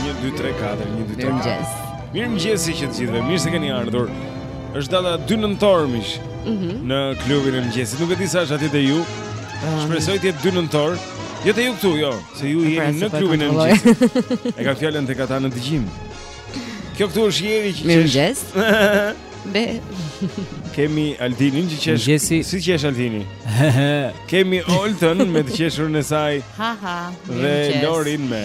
1 2 3 4 1 2 3 4 Mirëmëngjes. Mirëmëngjes që të gjithëve. Mirë se keni ardhur. Është data 2 nëntor mish. Mhm. Mm në klubin e mëngjesit. Nuk e di sa është atje te ju. Um, Shpresoj të jetë 2 nëntor. Jo te ju këtu, jo, se ju pra, jeni në po klubin e mëngjesit. e ka fjalën tek ata në dëgjim. Kjo këtu është jeri që Mirëmëngjes. Be. Kemi Aldinin që qesh. Gjesi. Si qesh Aldini? Kemi Oltën me të qeshurën e saj. Ha ha. Dhe Lorin me.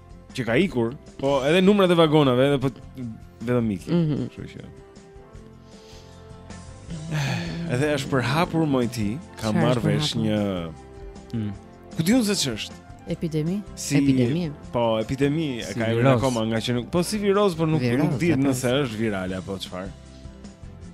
që ka ikur, po edhe numrat e vagonave edhe po vetëm iku. Mm -hmm. Kështu që. Edhe është përhapur moj ti, ke marrë vesh një mm. Ku di unë se ç'është? Epidemi? Si, epidemi. Po, epidemi se s'ka ikur akoma nga që nuk po si viroz, por nuk nuk di nëse është virale apo çfarë.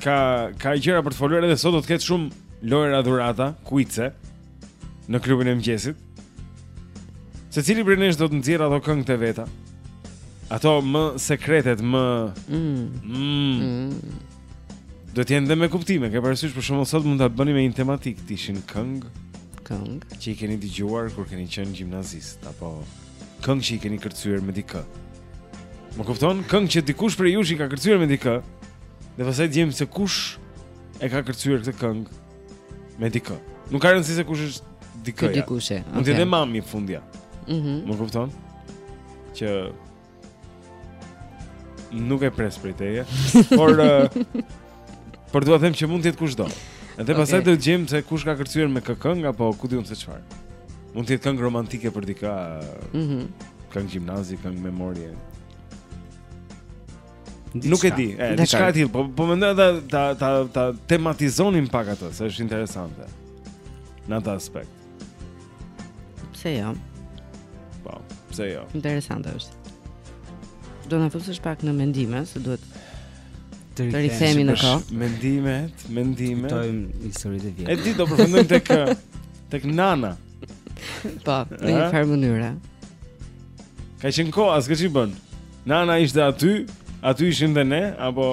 Ka ka gjëra për të folur edhe sot do të ketë shumë lojëra dhurata, kuice në klubin e mëngjesit. Secili prej nesh do të nxjerrë ato këngët e veta. Ato më sekretet, më mm. Mm. Mm. Duhet të jenë dhe me kuptime, ke parasysh për shembull sot mund ta bënim me një tematikë, të ishin këngë, këngë që i keni dëgjuar kur keni qenë gjimnazistë apo këngë që i keni kërcyer me dikë. Më kupton, këngë që dikush prej jush i ka kërcyer me dikë. Dhe pastaj të gjejmë se kush e ka kërcyer këtë këngë me dikë. Nuk ka rëndësi se kush është dikë. Ky dikush. Mund okay. të jetë edhe mami fundja. Mhm. Mm më kupton? Që nuk e pres prej teje, por uh, Por dua të them që mund të jetë kushdo. Dhe okay. pastaj do të gjejmë se kush ka kërcyer me këtë këngë apo ku di unë se çfarë. Mund të jetë këngë romantike për dikë. Mhm. Mm këngë gjimnazi, këngë memorie. Diçka. Nuk e di, diçka e tillë, po po mendoja ta ta ta, ta tematizonim pak ato, se është interesante. Në atë aspekt. Pse jo? Po, pse jo? Interesante është. Do na fusësh pak në mendime se duhet të rikthehemi në kohë. Mendimet, mendimet. Kujtojmë historitë e vjetra. E di do përfundojmë tek tek Nana. Po, në një farë mënyre. Ka qenë kohë, s'ke ç'i bën. Nana ishte aty, aty ishim dhe ne, apo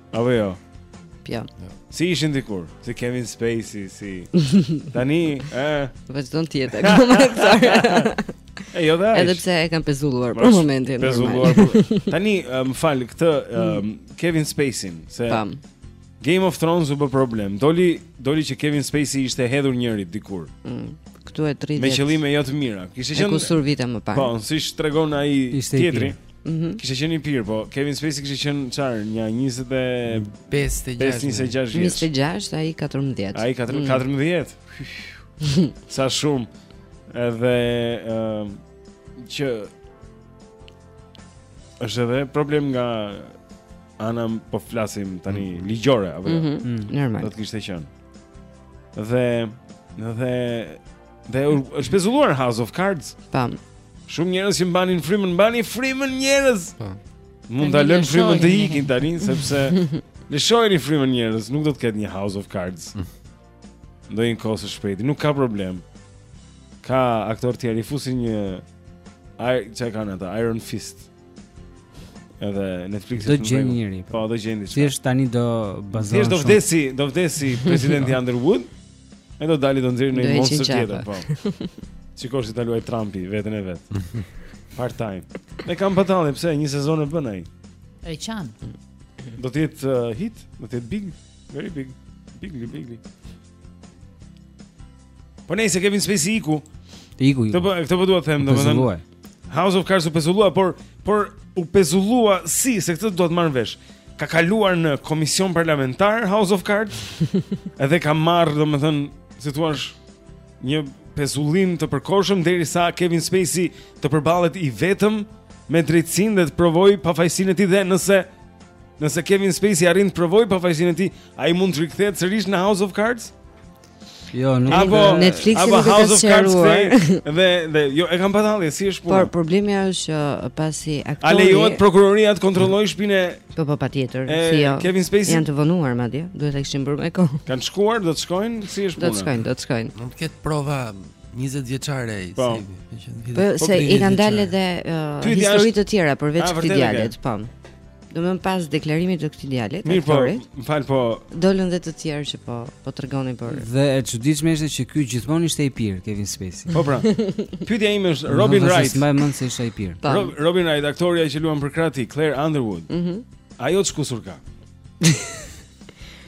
Apo jo. Pjo. Jo. Si ishin dikur, si Kevin Spacey, si tani, ë, vazhdon të jetë akoma aktor. E jo dash. Edhe pse e kanë pezulluar për momentin. Pezulluar. Tani, më fal, këtë mm. Kevin Spacey, se Pam. Game of Thrones u bë problem. Doli, doli që Kevin Spacey i ishte hedhur njërit dikur. Mm. Këtu e 30, me qëllime jo të mira. Kishte qenë, e kusur vite më parë. Po, siç tregon ai tjetri. Mm -hmm. Kishte qenë i pirë, po Kevin Spacey kishte qenë çar, nja 25, 26 vjeç. 26, ai 14. Ai 14. 14. Mm. Sa shumë. Edhe ë uh, që është edhe problem nga ana po flasim tani mm. ligjore apo jo. Mm -hmm. mm. Normal. Do të kishte qenë. Dhe dhe Dhe është pezulluar House of Cards. Tam. Shumë njerëz që mbanin frymën, mbani frymën njerëz. Po. Mund ta lënë frymën të iki tani sepse lëshojeni frymën njerëz, nuk do të ketë më House of Cards. Mm. Ndonjë kohë së shpejti, nuk ka problem. Ka aktorë të tjerë i fusin një ai që kanë ata, Iron Fist. Edhe Netflix do gjejë njeri. Po, po do gjejë diçka. Thjesht tani do bazohen. Thjesht do vdesi, do vdesi presidenti Underwood. E do dali do nxjerrim një monstër tjetër, po. Sikur ta luaj Trumpi veten e vet. Part time. E kam pa tallje se një sezon e bën ai. E qan. Do të jetë uh, hit, do të jetë big, very big, bigly, bigly. Po nejse Kevin Spacey iku. Iku. Këtë po këtë po dua të them, domethënë. House of Cards u pezullua, por por u pezullua si se këtë dua ta marr vesh. Ka kaluar në komision parlamentar House of Cards. Edhe ka marr, domethënë, si të thuash, një pezullim të përkohshëm derisa Kevin Spacey të përballet i vetëm me drejtësinë dhe të provojë pafajësinë e tij dhe nëse nëse Kevin Spacey arrin të provojë pafajësinë e tij, ai mund të rikthehet sërish në House of Cards? Jo, nuk apo, e Netflix apo nuk e ka sqaruar. Dhe dhe jo e kam pa tallje si është puna. Por problemi është që uh, pasi aktori A lejohet prokuroria të kontrollojë shtëpinë? Po po patjetër, si jo. Kevin Spacey janë të vonuar madje, duhet ta kishin bërë me kohë. Kanë shkuar, do të shkojnë, si është puna? Do të shkojnë, do të shkojnë. Mund të ketë prova 20 vjeçare ai, po. si. Po, po se i kanë dalë edhe uh, histori të tjera përveç këtij djalit, po. Domethënë pas deklarimit të këtij djalit. Mirë po, më fal po. Dolën dhe të tjerë që po po tregonin për. Dhe e çuditshme ishte që ky gjithmonë ishte i pirë Kevin Spacey. Po pra. Pyetja ime është Robin Wright. Mban mend se ishte i pirë. Po. Robin Wright, aktorja që luan përkrah tij, Claire Underwood. Mhm. Mm ajo ç'kusur ka.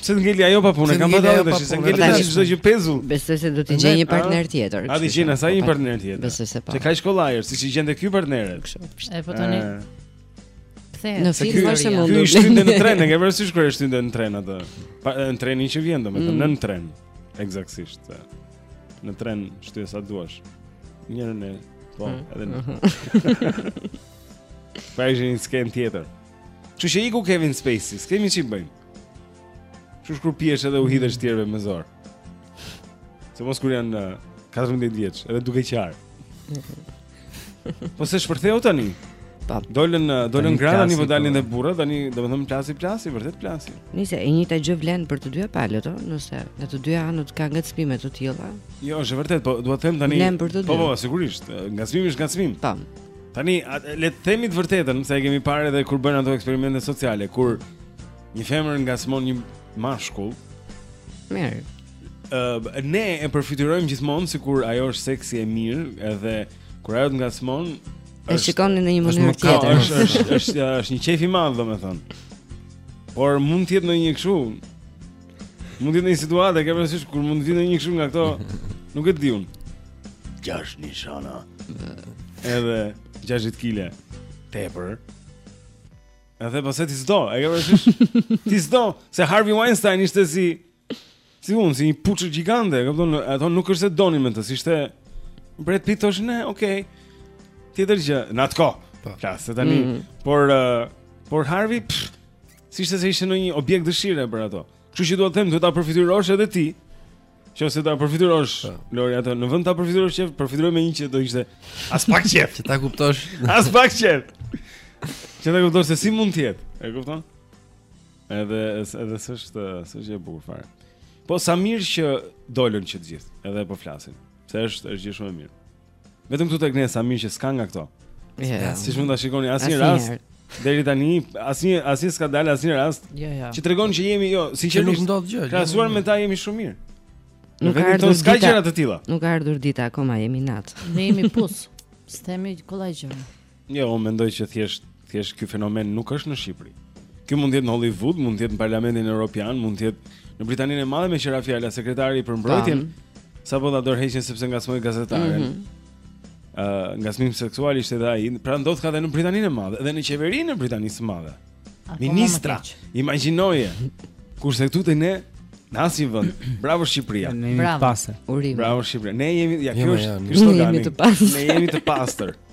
Se ngeli ajo pa punë, kam pa tallje se ngeli tash çdo gjë pezull. Besoj se do të gjej një partner tjetër. A do i gjejnë asaj një partner tjetër? Besoj se po. Se kaq kollaj, siç i gjente ky partnerët. Kështu. E po tani. Kthehet. Në film është e mundur. Ky shtynte në tren, e ke parasysh kur e shtynte në tren atë? Para trenit që vjen domethënë mm. nën tren. Ekzaktësisht. Në tren shtyje sa duash. Njërën e po, mm. edhe në. Mhm. Pa ishin një skenë tjetër. Që iku Kevin Spacey, s'kemi ç'i bëjmë. Që shkon pi edhe u hidhesh të tjerëve me zor. Se mos kur janë 14 eh, vjeç, edhe duke qarë. Po se shpërtheu tani. Po. Dolën eh, dolën gra tani po dalin dhe burra tani, domethënë plasi plasi, vërtet plasi. Nice, e njëjta gjë vlen për të dyja palët, ëh, nëse nga të dyja anët ka ngacmime të tilla. Jo, është vërtet, po dua të them tani. Po po, sigurisht, eh, ngacmimi është ngacmim. Po. Tani le të themi të vërtetën, se e kemi parë edhe kur bëjnë ato eksperimente sociale, kur Një femër ngacmon një mashkull. Mirë. Ë uh, ne e përfytyrojmë gjithmonë sikur ajo është seksi e mirë, edhe kur ajo të ngacmon, e shikon në një mënyrë tjetër. Është është është është, është një qejf i madh, domethënë. Por mund të jetë në një kështu. Mund të jetë në një situatë, e ke parasysh kur mund të vijë një kështu nga këto, nuk e di unë. Gjashtë nishana. Edhe 60 kg tepër. Edhe pse ti s'do, e ke parasysh? ti s'do, se Harvey Weinstein ishte si si unë, si një puçë gjigante, e kupton? Ato nuk është se donin me të, s'ishte Brad Pitt të thoshin, okay. Tjetër gjë, në atë kohë. Po. Flas se tani, mm. por uh, por Harvey, pff, s'ishte s'ishte një objekt dëshire për ato. Kështu që dua të them, duhet ta përfytyrosh edhe ti. Që ta përfytyrosh po. Lori atë, në vend ta përfytyrosh qejf, përfytyroje me një që s'do ishte aspak qejf, që ta kuptosh. Aspak qejf. Që ta kuptosh se si mund të jetë, e kupton? Edhe edhe s'është s'është e bukur fare. Po sa mirë që dolën që të gjithë, edhe po flasin. Se është është gjë shumë e mirë. Vetëm këtu tek ne sa mirë që s'ka nga këto. Ja. Siç mund ta shikoni asnjë rast. Deri tani asnjë asnjë s'ka dalë asnjë rast. Jo, jo, jo. Jo. Që tregon që jemi, jo, sinqerisht. Nuk ndodh gjë. Krahasuar me ta jemi shumë mirë. Nuk ka ardhur dita. S'ka gjëra të tilla. Nuk ka ardhur dita akoma jemi natë. Ne jemi pus. S'themi kollaj gjë. Jo, unë mendoj që thjesht thjesht ky fenomen nuk është në Shqipëri. Kjo mund të jetë në Hollywood, mund të jetë në Parlamentin Evropian, mund të jetë në Britaninë e Madhe meqë ra fjala sekretari për mbrojtjen. Sapo dha dorëheqjen sepse ngacmoi gazetaren. Mm -hmm. Uh, ngacmim seksual ishte dhe ai. Pra ndodhka dhe në Britaninë e madhe Dhe në qeverinë e Britanisë së Madhe Ministra, imagjinoje Kurse këtu te ne Në asnjë vend. Bravo Shqipëria. Ne jemi të pastër. Bravo Shqipëria. Ne jemi ja jo, kjo është jo, jo. Kristogani. Ne jemi të pastër. Ne jemi të pastër.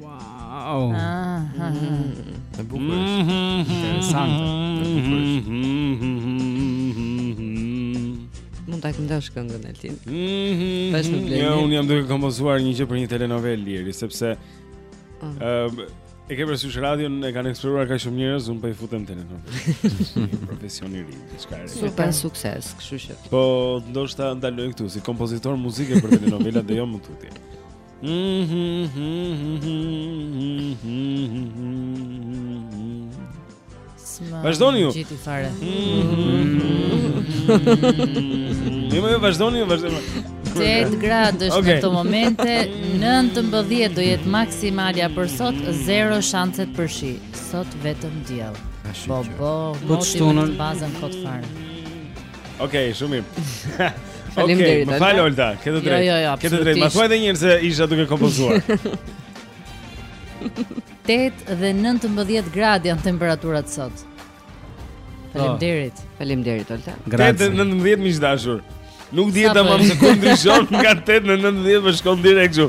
Wow. Bukur. Interesante. Mund ta këndosh këngën e tij. Tash më vjen. Jo, unë jam duke kompozuar një gjë për një telenovelë deri sepse ah. ëm e ke parasysh radion, e kanë eksploruar kaq shumë njerëz, unë po i futem telenovelës. Profesion i ri, diçka e re. Super sukses, kështu që. Po ndoshta ndaloj këtu si kompozitor muzike për telenovelat dhe jo më tutje. Vazhdoni ju. Gjithë fare. Na më vazhdoni, vazhdoni. 8 gradë është okay. në këto momente, 19 do jetë maksimalja për sot, 0 shanset për shi. Sot vetëm diell. Po po, moti në bazën kot fare. Okej, shumë mirë. Faleminderit. Okej, më fal Olta, ke të drejtë. Jo, jo, jo, Ke të drejtë. Ma thuaj edhe një herë se isha duke kompozuar. 8 dhe 19 gradë janë temperaturat sot. Faleminderit. Faleminderit Olta. 8 dhe 19 miq të dashur. Nuk dihet, në një sekond ndryshon nga 8 në 19 më shkon direkt kështu.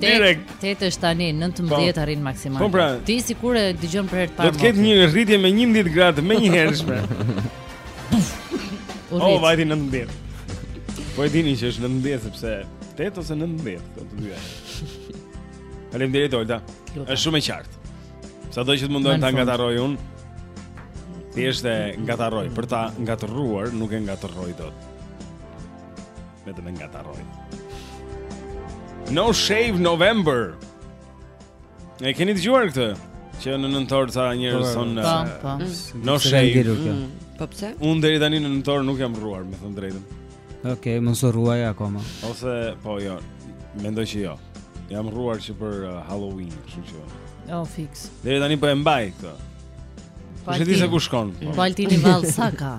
Direkt. 8 është tani 19 po. arrin maksimal. Po pra. Ti sikur e dëgjon për herë të parë. Do të ketë një rritje me 11 gradë më njëherësh. O oh, vajti 19. Po e dini që është 19 sepse 8 ose 19 këto të dyja. Faleminderit Olta. Është shumë e qartë. Sado që të mundohem ta ngatarroj unë. Thjesht e ngatarroj, për ta ngatërruar nuk e ngatërroj dot. Vetëm e ngatarroj. No Shave November. E keni dëgjuar këtë? Që në nëntor ca njerëz po, thonë po, eh, po. Mm. no shave. Mm. Po pse? Unë deri tani në nëntor nuk jam rruar, me thënë të drejtën. Okej, okay, mos u rruaj akoma. Ose po jo, mendoj që jo. Jam rruar që për uh, Halloween, kështu që. Jo, fiks. Deri tani po e mbaj këtë. Po e di se ku shkon. Po Altini vallë sa ka.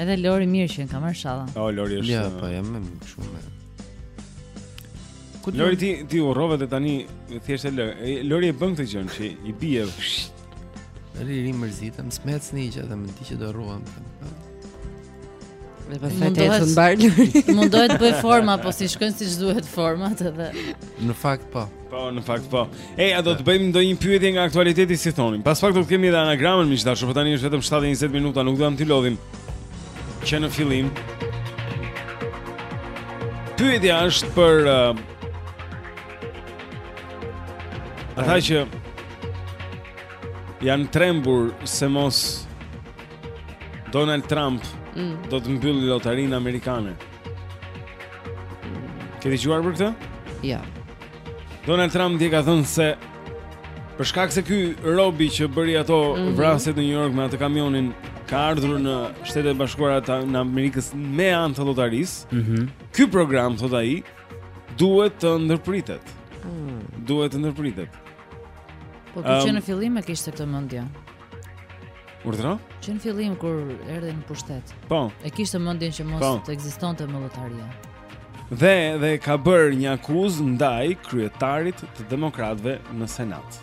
Edhe Lori mirë që e ka marrë shalla. Jo, Lori është. Ja, po jam më shumë. Kut Lori ti ti u rrove dhe tani thjesht e lë. Lori e bën këtë gjën që i bie. Lori u mërzit, s'më ecën që edhe më tha që do rruhem. Dhe pastaj të ecën mbarë Mundohet të bëjë forma, po s'i shkojnë siç duhet format edhe Në fakt po Po, në fakt po. Eja, do të bëjmë ndonjë pyetje nga aktualiteti si thoni? Pas pak do të kemi edhe anagramën miq të dashur, por tani është vetëm 7 e 20 minuta, nuk duam t'i lodhim. Që në fillim. Pyetja është për uh, Ata që janë trembur se mos Donald Trump mm. do të mbyllë lotarinë amerikane. Ke dëgjuar për këtë? Jo. Donald Trump dhe ka thënë se për shkak se ky robi që bëri ato mm -hmm. vrasjet në New York me atë kamionin ka ardhur në Shtetet e Bashkuara të në Amerikës me anë të lotarisë. Mhm. Mm ky program thotë ai duhet të ndërpritet. Mm. Duhet të ndërpritet. Po ky që um, në fillim e kishte këtë mendje. Urdhëro? Që në fillim kur erdhi në pushtet. Po. E kishte mendjen që mos po. të ekzistonte më lotaria. Dhe dhe ka bërë një akuzë ndaj kryetarit të demokratëve në Senat.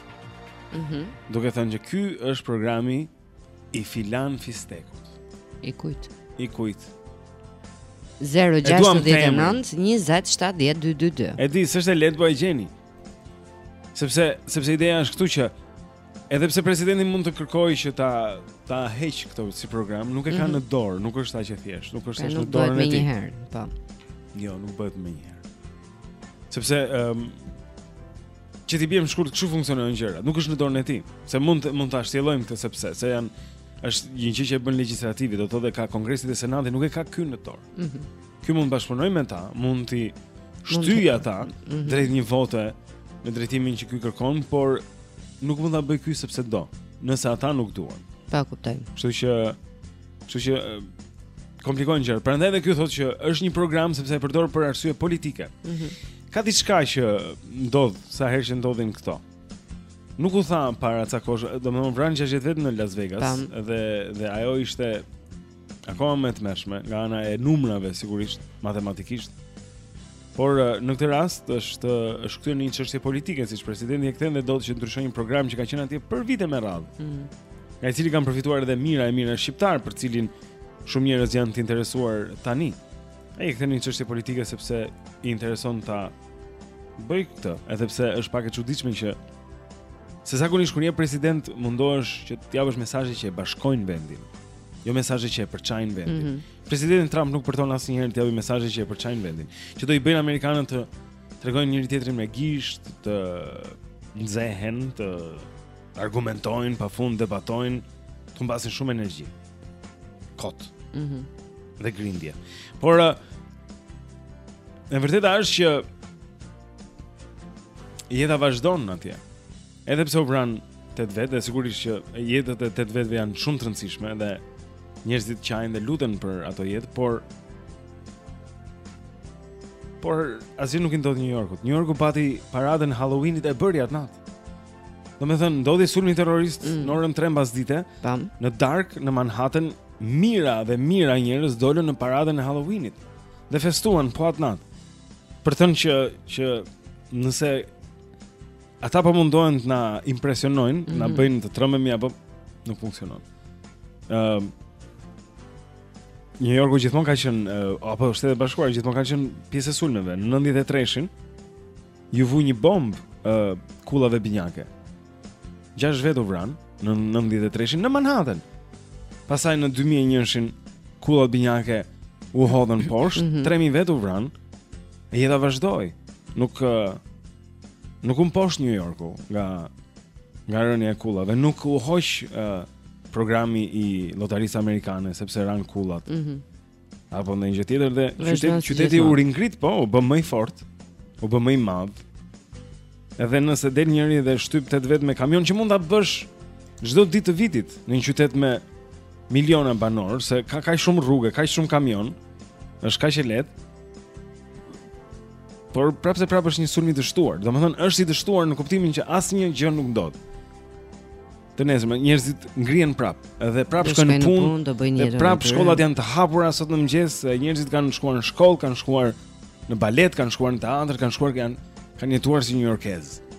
Mhm. Mm Duke thënë që ky është programi i filan fistekut. I kujt? I kujt? 069 2070222. E di, s'është e lehtë po e gjeni. Sepse sepse ideja është këtu që Edhe pse presidenti mund të kërkojë që ta ta heq këtë si program, nuk e ka mm -hmm. në dorë, nuk është aq e thjeshtë, nuk është pra, në dorën e tij. Nuk bëhet me një herë, po. Jo, nuk bëhet me një herë. Sepse ëm um, që t'i biem shkurt kështu funksionojnë gjërat, nuk është në dorën e tij. Se mund mund ta shtjellojmë këtë sepse se janë është një gjë që e bën legjislativi, do të thotë ka kongresi dhe senati nuk e ka ky në dorë. Mhm. Mm Ky mund të bashkëpunojë me ta, mund t'i shtyjë ata mm -hmm. drejt një vote në drejtimin që ky kërkon, por nuk mund ta bëjë ky sepse do, nëse ata nuk duan. Po po, kuptoj. Kështu që kështu që komplikohen gjërat. Prandaj edhe ky thotë që është një program sepse e përdor për arsye politike. Mhm. Mm Ka diçka që ndodh sa herë që ndodhin këto. Nuk u tha para ca kohësh, domethënë u vranë 60 vet në Las Vegas Tam. dhe dhe ajo ishte Akoma më e tmerrshme nga ana e numrave sigurisht matematikisht. Por eh, në këtë rast është është kthyer në një çështje politike siç presidenti e kthen dhe do që të ndryshojë një program që ka qenë atje për vite me radhë. Ëh. Mm. Nga i cili kanë përfituar edhe mijëra e mijëra shqiptarë për të cilin shumë njerëz janë të interesuar tani. Ai e kthen në një çështje politike sepse i intereson ta bëjë këtë, edhe pse është pak e çuditshme që se zakonisht kur je president mundohesh që të japësh mesazhe që e bashkojnë vendin. jo mesazhe që e përçajnë vendin. Mm -hmm. Presidenti Trump nuk përton asnjëherë të japë mesazhe që e përçajnë vendin, që do t'i bëjnë amerikanët të tregojnë njëri-tjetrin me gisht, të nxehen, të argumentojnë pafund, debatojnë, të humbasin shumë energji. Kot. Mhm. Mm dhe grindje. Por e vërteta është që jeta vazhdon atje. Edhe pse u vranë tetë vet dhe sigurisht që jetët e tetë vetëve janë shumë të rëndësishme dhe njerëzit qajnë dhe luten për ato jetë, por por asgjë nuk i ndodh New Yorkut. New Yorku pati paradën e Halloweenit e bëri atë natë. Domethënë ndodhi sulmi terrorist mm. në orën 3 mbasdite. Tam. Në darkë në Manhattan mijëra dhe mijëra njerëz dolën në paradën e Halloweenit dhe festuan po atë natë. Për t'u thënë që që nëse Ata po mundohen të na impresionojnë, mm -hmm. na mhm. bëjnë të trembemi, a po nuk funksionon. Ëm ehm, uh, New Yorku gjithmonë ka qenë uh, apo Shtetet e Bashkuara gjithmonë kanë qenë pjesë e sulmeve. Në 93-shin iu vu një bombë uh, kullave binjake. Gjashtë vetë u vran në 93-shin në Manhattan. Pastaj në 2001-shin kullat binjake u hodhën poshtë, mm -hmm. 3000 vetë u vran. Jeta vazhdoi. Nuk uh, Nuk u mposht New Yorku nga nga rënia e kullave, nuk u hoq uh, programi i lotarisë amerikane sepse ranë kullat. Mhm. Mm apo ndonjë gjë tjetër dhe qyteti qyteti u ringrit po, u bë më i fortë, u bë më i madh. Edhe nëse del njëri dhe shtyp tetë vetë me kamion që mund ta bësh çdo ditë të vitit në një qytet me miliona banorë, se ka kaq shumë rrugë, kaq shumë kamionë, është kaq e lehtë. Por prapë se prapë është një sulm i dështuar. Domethënë është i dështuar në kuptimin që asnjë gjë nuk ndodh. Të nesërmen njerëzit ngrihen prap, edhe prap shkojnë në punë, pun, do bëjnë një gjë. Prap shkollat janë të hapura sot në mëngjes, njerëzit kanë shkuar në shkollë, kanë shkuar në balet, kanë shkuar në teatër, kanë shkuar kanë kanë jetuar si njujorkezë.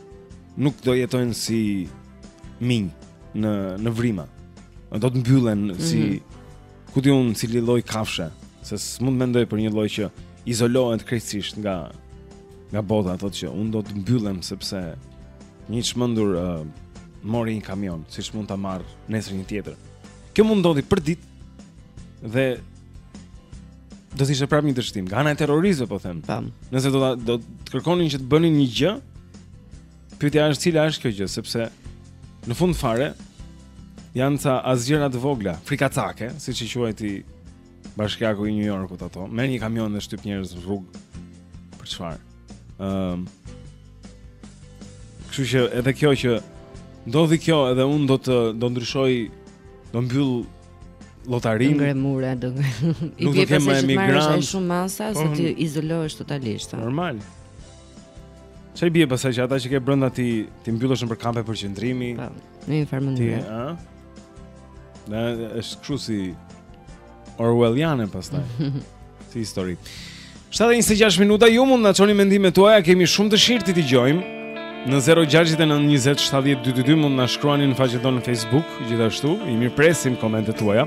Nuk do jetojnë si minj në në vrima. Do të mbyllen mm -hmm. si mhm. Ku di unë cili lloj kafshe, se s'mund të mendoj për një lloj që izolohet krejtësisht nga nga bota, thotë që unë do të mbyllem sepse një i çmendur uh, mori një kamion, siç mund ta marrë nesër një tjetër. Kjo mund të ndodhë për ditë dhe do të ishte prapë një dështim. Nga ana e terroristëve po themi. Nëse do ta do të kërkonin që të bënin një gjë, Pyetja është cila është kjo gjë, sepse në fund fare janë ca asgjëra të vogla, frikacake, siç i quajti bashkiaku i New Yorkut ato. Merr një kamion dhe shtyp njerëz në rrugë. Për çfarë? Ëm. Um, Kështu që edhe kjo që ndodhi kjo, edhe unë do të do ndryshoj, do mbyll lotarinë. Ngre mure, do. I vjen pas se shumë masa se po, ti izolohesh totalisht. Normal. Ça, i bie pastaj që ata që ke brenda ti t'i mbyllësh nëpër kampe përqendrimi? Po, në një farë mënyrë. Ti, ëh? Na është kështu si Orwelliane pastaj. si histori. 7:26 minuta ju mund të na çoni mendimet tuaja, kemi shumë dëshirë t'i dëgjojmë. Në 0692070222 mund të na shkruani në faqen tonë në Facebook, gjithashtu i mirëpresim komentet tuaja.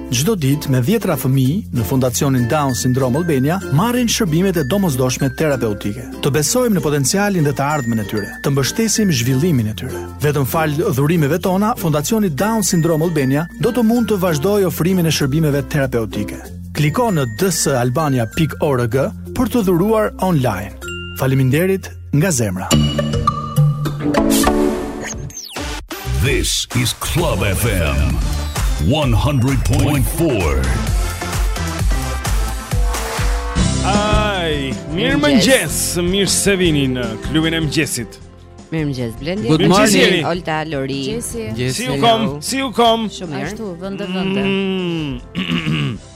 Çdo ditë me dhjetëra fëmijë në Fondacionin Down Syndrome Albania marrin shërbimet e domosdoshme terapeutike. Të besojmë në potencialin dhe të ardhmen e tyre, të mbështesim zhvillimin e tyre. Vetëm falë dhurimeve tona, Fondacioni Down Syndrome Albania do të mund të vazhdojë ofrimin e shërbimeve terapeutike. Kliko në dsalbania.org për të dhuruar online. Faleminderit nga zemra. This is Club FM 100.4. Ai, mirëmëngjes, mirë se vini në klubin e mëngjesit. Mirëmëngjes, Blendi. Good morning, Olta Lori. Gjesi. Si u kom? Si u kom? Ashtu, vëndë vëndë. Mm.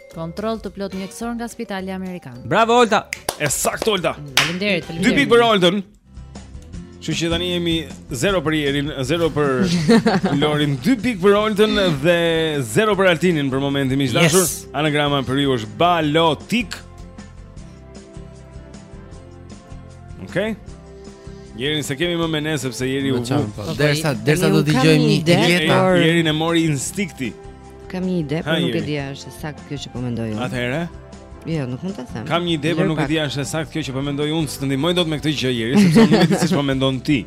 Kontroll të plot mjekësor nga Spitali Amerikan. Bravo Olta. E saktë Olta. Faleminderit, faleminderit. Dy pikë për Oltën. Kështu që tani jemi 0 për Jerin, 0 për Lorin, 2 pikë për Oltën dhe 0 për Altinin për momentin miq të dashur. Yes. Anagrama për ju është Balotik. Okej. Okay. Jerin s'e kemi më me ne sepse Jeri u vu. Po, derisa derisa do dëgjojmë një gjeta. Jerin e mori instinkti. Kam një ide, por nuk e di a është saktë kjo që po mendoj unë. Atëherë? Jo, nuk mund ta them. Kam një ide, por nuk e di a është saktë kjo që po mendoj unë, s'të ndihmoj dot me këtë gjë Jeri, sepse unë nuk e di se ç'po mendon ti.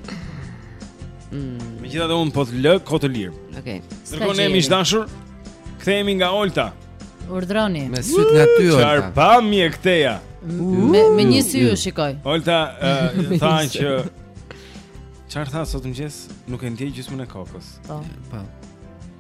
Mm. Megjithatë unë po të lë kohë të lirë. Okej. Okay. Ndërkohë ne miq të dashur. Kthehemi nga Olta. Urdhëroni. Me sytë nga ty Olta. Çfarë pamje ke te ajo? Me me një sy ju shikoj. Olta tha që Çfarë tha sot mëngjes? Nuk e ndjej gjysmën e kokës. Po. Po.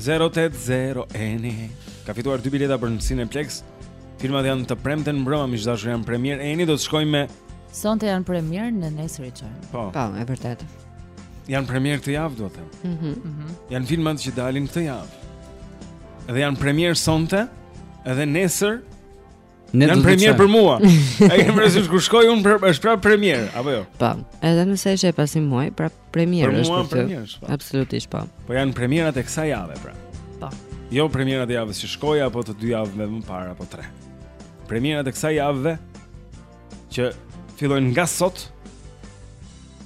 080 Eni ka fituar dy bileta për në Cineplex. Filmat janë të premten mbrëma, miq të dashur, janë premierë. Eni do të shkojë me Sonte janë premierë ne nesër i çojmë. Po. Po, e vërtetë. Janë premierë këtë javë, dua të them. Mhm. Mm mhm. Mm janë filmat që dalin këtë javë. Dhe janë premierë sonte, edhe nesër Ne do të premierë për mua. A kem rësisht kur shkoj unë për është prapë premierë apo jo? Po. Edhe nëse është e pas një muaji, prapë premierë është. Për mua premierë është. Po. Absolutisht po. Po janë premierat e kësaj jave pra. Po. Jo premierat e javës që shkoi apo të dy javëve më parë apo tre. Premierat e kësaj jave që fillojnë nga sot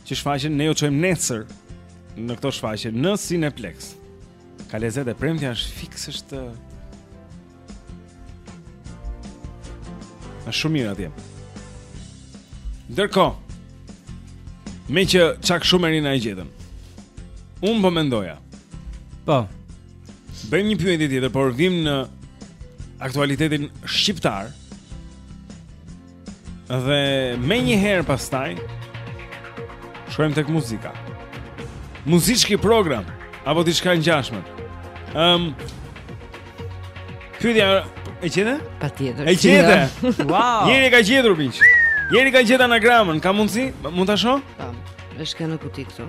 që shfaqen ne ju çojmë nesër në këto shfaqje në Cineplex. Ka lezet e premtja është fiksisht Është shumë mirë atje. Ndërkohë Meqë çak shumë Erina e gjetën Unë po mendoja Po Bëjmë një pyetje tjetër Por vijmë në aktualitetin shqiptar Dhe menjëherë pastaj Shkojmë tek muzika Muzički program Apo diçka e ngjashme um, Pyetja E gjete? Patjetër E gjete wow. Jeri ka gjetur pish Jeri ka gjetur anagramën Ka mundësi? Mund ta shoh? Po, është kënë në kutit të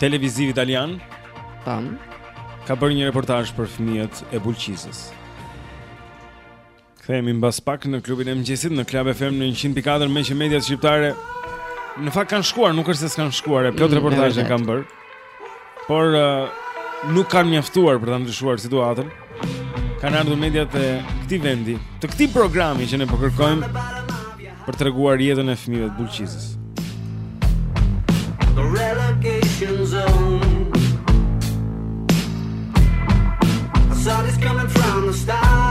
televiziv italian ka bërë një reportazh për fëmijët e Bulqizës. Kthehemi mbas pak në klubin e mëngjesit në Club FM në 104 meqë mediat shqiptare në fakt kanë shkuar, nuk është se s'kanë shkuar, e plot mm, reportazhe kanë bërë. Por uh, nuk kanë mjaftuar për ta ndryshuar situatën. Kanë ardhur mediat e këtij vendi, të këtij programi që ne po kërkojmë për të treguar jetën e fëmijëve të Bulqizës. The relegation zone. I saw this coming from the start.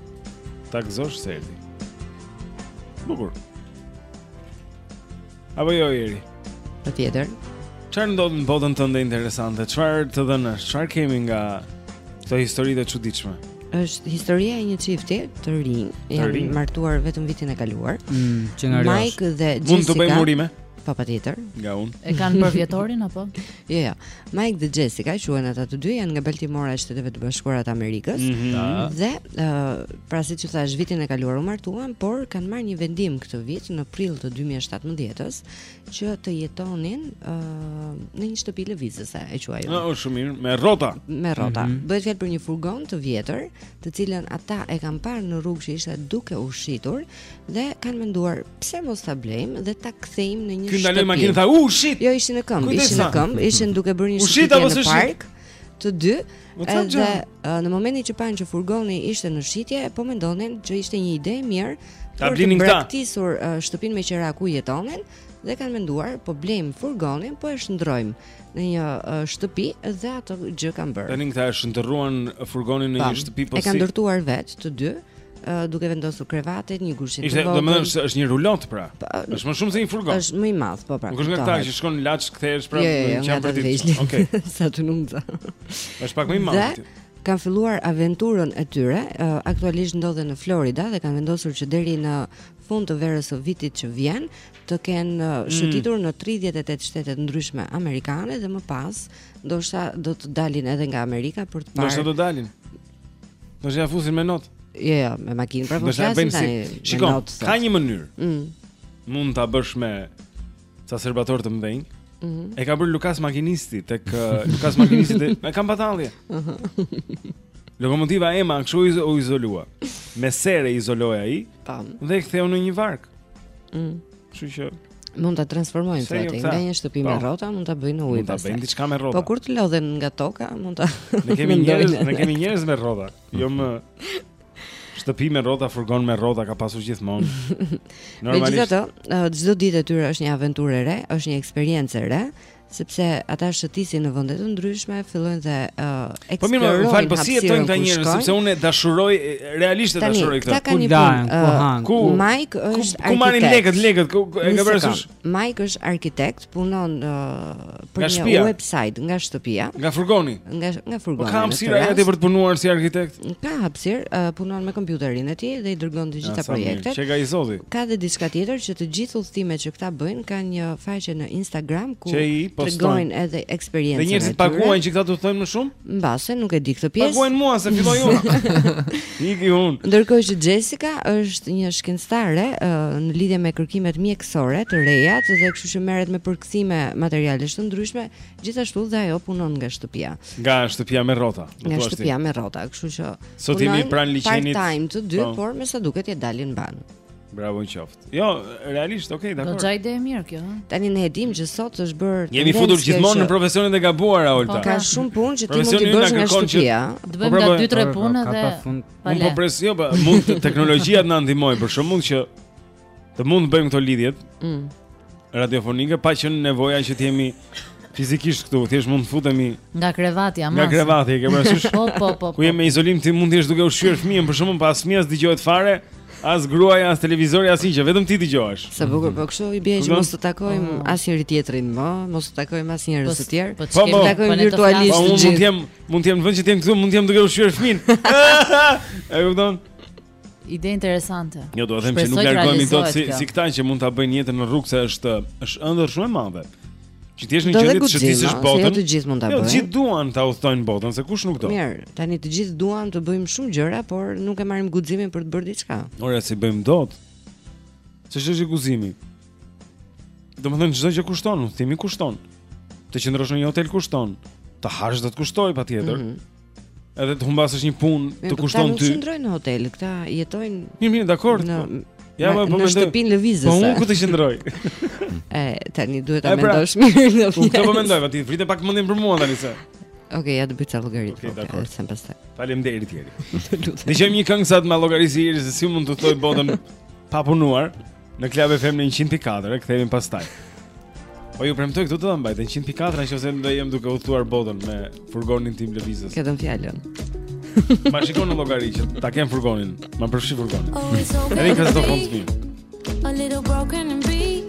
Ta gëzosh Serdi. Bukur apo jo Eri? Po tjetër, çfarë ndodh në botën tënde interesante? Çfarë të dhënë është? Çfarë kemi nga këto histori të çuditshme? Është historia e një çifti të rinj, janë martuar vetëm vitin e kaluar. Mm, që nga Mike dhe Jessica. Mund të bëjmë urime? Po patjetër. Nga unë. E kanë përvjetorin apo? Jo, jo. Mike dhe Jessica quhen ata të dy, janë nga Baltimore e Shteteve të Bashkuara të Amerikës. Mm -hmm. Dhe ë uh, pra siç ju thashë vitin e kaluar u martuan, por kanë marrë një vendim këtë vit në prill të 2017-s që të jetonin ë uh, në një shtëpi lëvizëse, e quaj unë. Është shumë mirë, me rrota. Me rrota. Mm -hmm. Bëhet fjalë për një furgon të vjetër, të cilën ata e kanë parë në rrugë që ishte duke u shitur dhe kanë menduar Pse mos ta blejmë dhe ta kthejmë në një shtëpi. Ky ndaloi makinën tha, "Uh, shit." Jo, ishin në këmbë, ishin në këmbë, ishin duke bërë një shëtitje në park. Të dy, edhe në momentin që panë që furgoni ishte në shitje, po mendonin që ishte një ide e mirë ta blinin këta. Braktisur shtëpinë me qera ku jetonin dhe kanë menduar, po blejmë furgonin, po e shndërrojmë. në një uh, shtëpi dhe atë gjë kanë bërë. Tani këta e shndërruan furgonin në një shtëpi po si. E kanë ndërtuar vetë të dy. Uh, duke vendosur krevatin, një guzhinë të vogël. Domethënë është është një rulot pra. Pa, po, është më shumë se një furgon. Është më i madh, po pra. Nuk është nga këta që shkon Laç kthehesh pra jo, jo, jo, në çamë të vëzhgë. Okej. Sa të numza. Është pak më i madh. Kanë filluar aventurën e tyre, uh, aktualisht ndodhen në Florida dhe kanë vendosur që deri në fund të verës së vitit që vjen, të kenë uh, mm. shëtitur mm. në 38 shtete të ndryshme amerikane dhe më pas ndoshta do të dalin edhe nga Amerika për të parë. Ndoshta do dalin. Do t'ia fusin me not. Jo, jo, me makinë pra po flasim tani. Shikon, ka një mënyrë. Mm. Mund ta bësh me ca serbatorë të mëdhenj. Mm -hmm. E ka bërë Lukas Makinisti tek uh, Lukas Makinisti te, me kam batalje. Mhm. Lokomotiva Ema kështu u izolua. Me serë e izoloi ai. Tam. Dhe e ktheu në një varkë. Mm. Kështu që mund ta transformojnë thotë, jo, nga një shtëpi me po. rrota mund ta bëjnë në ujë. Mund ta bëjnë diçka me rrota. Po kur të lodhen nga toka, mund ta Ne kemi njerëz, ne kemi njerëz me rrota. Jo më shtëpi me rrota, furgon me rrota ka pasur gjithmonë. Normalisht. Megjithatë, çdo ditë e tyre është një aventurë e re, është një eksperiencë e re sepse ata shëtisin në vende të ndryshme, fillojnë dhe ë uh, Po mirë, më fal, po si jetojnë këta njerëz, sepse unë dashuroj realisht e dashuroj këtë. Ku lahen, ku uh, han? Ku Mike është ku, ku marrin lekët, lekët, ku e ke parasysh? Mike është arkitekt, punon uh, për një website nga shtëpia. Nga furgoni. Nga nga furgoni. Po ka hapësirë aty për të punuar si arkitekt? Ka hapësirë, uh, punon me kompjuterin e tij dhe i dërgon të gjitha projektet. Qenka i zoti. Ka dhe diçka tjetër që të gjithë udhëtimet që këta bëjnë kanë një faqe në Instagram ku tregojnë edhe eksperiencën e tyre. Dhe njerëzit paguajnë që këta të thonë më shumë? Mbase nuk e di këtë pjesë. Paguajnë mua se filloj unë. Iki un. Ndërkohë që Jessica është një shkencëtare uh, në lidhje me kërkimet mjekësore të reja, dhe kështu që merret me përkthime materialesh të ndryshme, Gjithashtu dhe ajo punon nga shtëpia. Nga shtëpia me rrota, do thua ti. Nga shtëpia me rrota, kështu që. Sot jemi pranë liqenit. Part time të dy, po. por me sa duket ia dalin mbanë. Bravo u qoftë. Jo, realisht, okay, dakor. Goxha ide e mirë kjo, ha. Tani ne e dimë që sot është bërë. Jemi futur gjithmonë në profesionet e gabuara, Olta. Po, ka shumë punë që ti mund të bësh nga shtëpia. Të bëjmë nga 2-3 punë dhe. Unë po pres, jo, po, mund teknologjia të na ndihmojë për shembull që të mund të bëjmë këto lidhjet. Mm. Radiofonike pa qenë nevoja që të jemi fizikisht këtu, thjesht mund të futemi nga krevati ama. Nga krevati, ke parasysh? Po, po, po, po. Ku je me izolim ti mund të jesh duke ushqyer fëmijën, për shembull as fëmija s'dëgjohet fare. As gruaja, as televizori, as hiqja, vetëm ti dëgjohesh. Sa bukur, po kështu i bie që mos të takojmë oh. as njëri-tjetrin më, mos të takojmë as njerëz të tjerë. Po, po, po, takojmë virtualisht. Po mund të jem, mund të jem në vend që të jem këtu, mund të jem duke ushqyer fëmin. E kupton? Ide interesante. Jo, do të them se nuk largohemi dot si si këta që mund ta bëjnë jetën në rrugë se është është ëndërr shumë e madhe. Që të jesh në gjendje të shëtisësh jo, botën. Jo, të gjithë mund ta jo, bëjnë. Jo, të gjithë duan ta udhëtojnë botën, se kush nuk do. Mirë, tani të gjithë duan të bëjmë shumë gjëra, por nuk e marrim guximin për të bërë diçka. Ore s'i bëjmë dot? S'është çështje guximi. Domethënë çdo gjë kushton, udhëtimi kushton. Të qëndrosh në një hotel kushton. Të hash do të kushtojë patjetër. Mm -hmm. Edhe të humbasësh një punë të po kushton ty. Ata nuk qëndrojnë në hotel, këta jetojnë. Mirë, mirë, dakor. Në po. Ja, po, po në shtëpinë lëvizëse. Po unë ku të qëndroj? e tani duhet ta pra, mendosh mirë në fakt. Unë po mendoj, po ti vrite pak mendjen për mua tani se. Okej, okay, ja të bëj ca llogari. Okej, okay, dakor. Sa pastaj. Faleminderit tjerë. Të lutem. Dëgjojmë një këngë sa të më llogarisë se si mund ta udhëtoj botën pa punuar. Në Klab FM në 104, e kthehemi pastaj Po ju premtoj këtu do ta mbaj, në 104 në qoftë se do jem duke udhëtuar botën me furgonin tim lëvizës Këtë fjalën Ma shikon në llogari që ta kem furgonin, ma përfshi furgonin oh, Edhe i kësë do fund të mi A little broken and beat,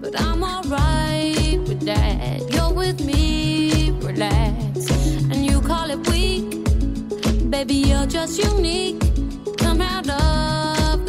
but I'm alright with that You're with me, relax, and you call it weak Baby, you're just unique, come out of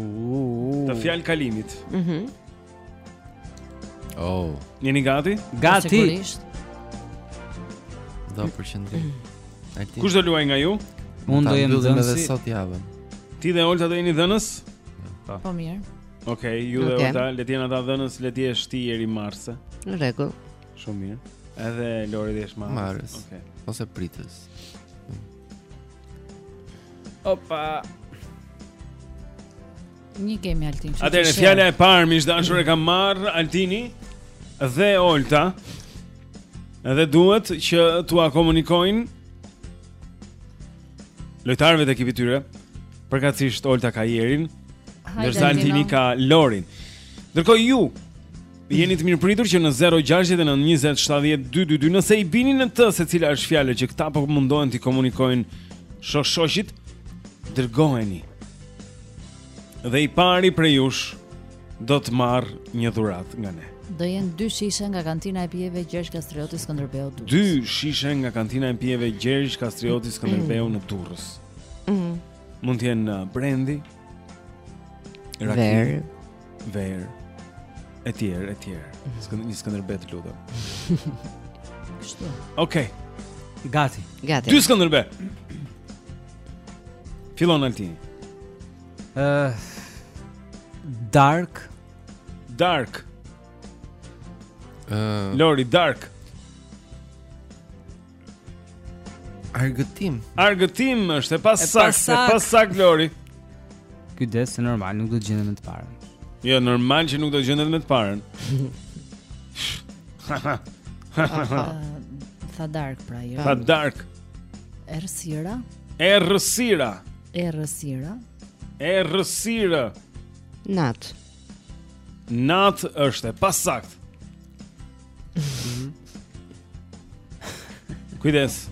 Uuu. Te fjalëkalimi. Mhm. Mm oh. Jeni gati? Gati. Sigurisht. Do përqendrim. Kush do luaj nga ju? Unë do jem dhënës. Edhe këtë javën. Ti dhe Olta do jeni dhënës? Po. Po mirë. Okej, okay, ju dhe okay. Olta, le të jeni ata dhënës, le të jesh ti Eri marrës. Në rregull. Shumë mirë. Edhe Lori dhe marrës. Okej. Okay. Ose pritës. Opa. Një kemi Altin. Atëherë fjala e parë miq të dashur e kanë marrë Altini dhe Olta. Edhe duhet që t'ua komunikojnë lojtarëve të ekipit të tyre, përkatësisht Olta ka Erin, ndërsa Altini ka Lorin. Ndërkohë ju Jeni të mirëpritur që në 0692070222 nëse i bini në të se cila është fjala që këta po mundohen t'i komunikojnë shoshoqit, dërgojeni. Dhe i pari prej jush do të marrë një dhuratë nga ne. Do jenë dy shishe nga kantina e pijeve Gjergj Kastrioti Skënderbeu Durrës. Dy shishe nga kantina e pijeve Gjergj Kastrioti Skënderbeu në Durrës. Mm. Mund të jenë uh, brandy, raki, Verë. Etj, etj. Skënd një Skënderbe të lutem. Kështu. Okej. Okay. Gati. Gati. Dy Skënderbe. Fillon Altini. Ëh. Uh, darkë. Darkë. Ëh. Uh, Lori darkë. Argëtim. Argëtim është e pasaktë, e pasaktë Lori. Kujdes se normal nuk do të gjendet me të parën. Jo, normal që nuk do të gjendet me të parën. Tha darkë pra, jo. Tha dark. Errësira. Errësira. Errësira. Errësira. Natë. Natë është e pasaktë. Mhm. Kujdes.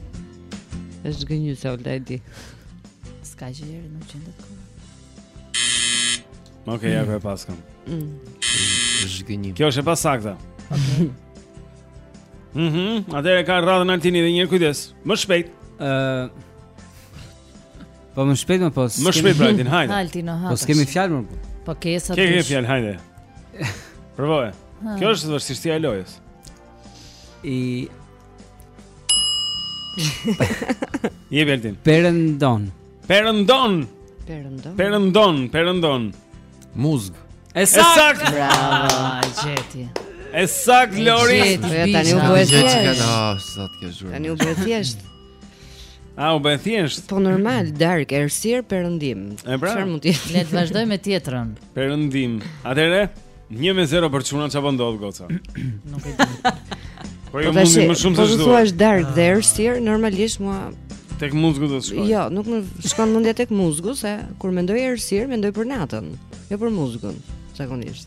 Është gënjy se Olta e di. S'ka gjë deri në qendër të kohës. Okej, ja ku e paskam. Mm. Është gënjy. Kjo është e pasaktë. Okej. Mhm, atëherë ka radhën Altini dhe një kujdes. Më shpejt. Ëh. Po më shpejt më pas. Më shpejt Brighton, hajde. Altin hajde. Po skemi fjalë më. Po, po ke sa ti. Ke fjalë, hajde. Provoje. Kjo është vështirësia e lojës. I Je Altin. Perëndon. Perëndon. Perëndon. Perëndon, perëndon. Muzg. E saktë. Bravo, Jeti. E saktë Lori. Jeti, tani u bëhet. Jeti, tani u bëhet. Tani u bëhet. A u bëhet thjesht? Po normal, darkë, errësirë perëndim. Pra. Çfarë mund të jetë? Le të vazhdojmë me tjetrën. Perëndim. Atëre, 1 me 0 për çuna ça po ndodh goca. Nuk e di. Po ju po mundi më shumë të zhduar. Po thua është darkë dhe errësirë, normalisht mua Tek muzgu do të shkojë. Jo, nuk më shkon mendja tek muzgu se kur mendoj errësirë, mendoj për natën, jo për muzgun, zakonisht.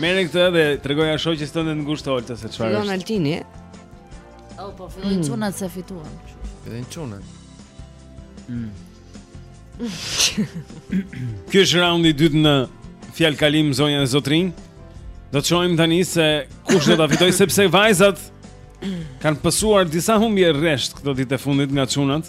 Merre këtë edhe tregoja shoqes tënde të ngushtë Olta se çfarë është. Don Altini. Oh, po fillojnë mm. çunat se fituan. Fillojnë çunat. Mm. Ky është raundi i dytë në fjalëkalim zonja e zotërinj. Do të shohim tani se kush do ta fitojë sepse vajzat kanë pësuar disa humbje rresht këto ditë e fundit nga çunat.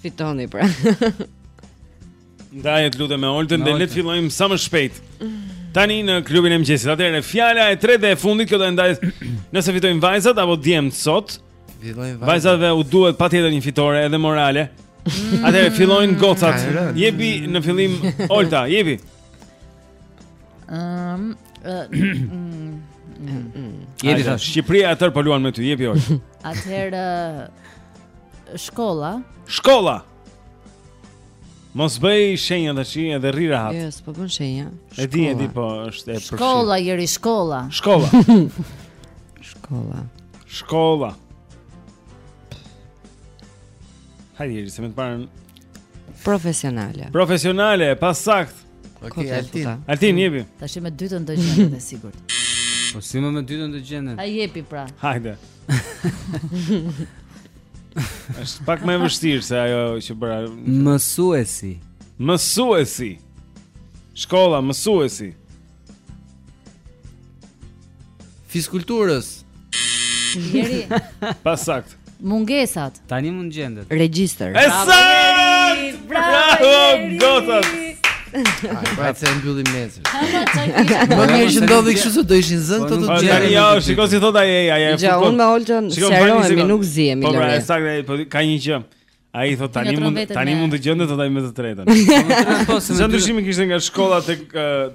Fitoni pra. Ndaj të lutem me Oltën, dhe le të fillojmë sa më shpejt. Tani në klubin e mëngjesit. Atëherë fjala e tretë dhe e fundit që do të ndajë nëse fitojnë vajzat apo djemt sot. Fitojnë vajzat. Vajzave u duhet patjetër një fitore edhe morale. Mm. Atëherë fillojnë gocat. Jepi në fillim Olta, jepi. Ëm, jepi tash. Shqipëria e tërë po luan me ty, jepi Olta. atëherë shkolla, Shkolla. Mos bëj shenja tash edhe rri rahat. Jo, s'po bëj shenja. E di, e di, po është e përfshirë. shkolla, jeri shkolla. Shkolla. Shkolla. Shkolla. Hajde, jeri, se me të parën Profesionale. profesionale, pasaktë. Okej, okay, Altin. Altin jepi. Tash me dytën do gjendet e sigurt. Po si me me dytën do gjendet? A jepi pra. Hajde. Është pak më e vështirë se ajo që bëra. Mësuesi. Mësuesi. Shkolla mësuesi. Fiskulturës. Jeri. Pasaktë. Mungesat. Tani mund gjendet. Regjistër. E saktë! Bravo, gocat. Pra se mbyllim nesër. Më mirë që ndodhi kështu se do ishin zënë këto të po, tjerë. Tani ja, shikoj si thotë ai ai ai. Ja, unë me Oltën seriozisht, nuk zihemi. Po pra, saktë, po ka një gjë. Ai thot tani mund tani mund të gjendë të daj me të tretën. Po, Sa ndryshimi kishte nga shkolla tek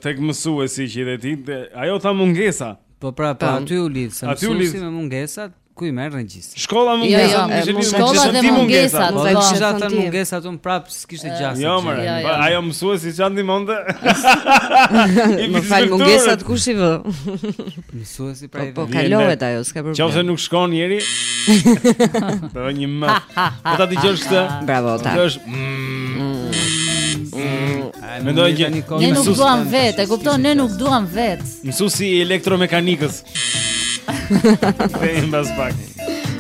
tek mësuesi që dhe ti, ajo tha mungesa. Po pra, po aty u lidh, se mësuesi me mungesat, ku i merr regjistri. Shkolla jo, mungesa, jo, jo shkolla dhe mungesa, po ai kishte atë mungesa atë prap s'kishte gjasë. Jo, më, jo, po, ajo mësuesi çan dimonte. Më fal mungesat kush i vë? Mësuesi Po, po kalohet ajo, s'ka problem. Qofse nuk shkon njëri. Do vë një më. Po ta dëgjosh këtë. Bravo. Kjo është. Mendoj që ne nuk duam vet, e kupton, ne nuk duam vet. Mësuesi i elektromekanikës. Vem pas pak.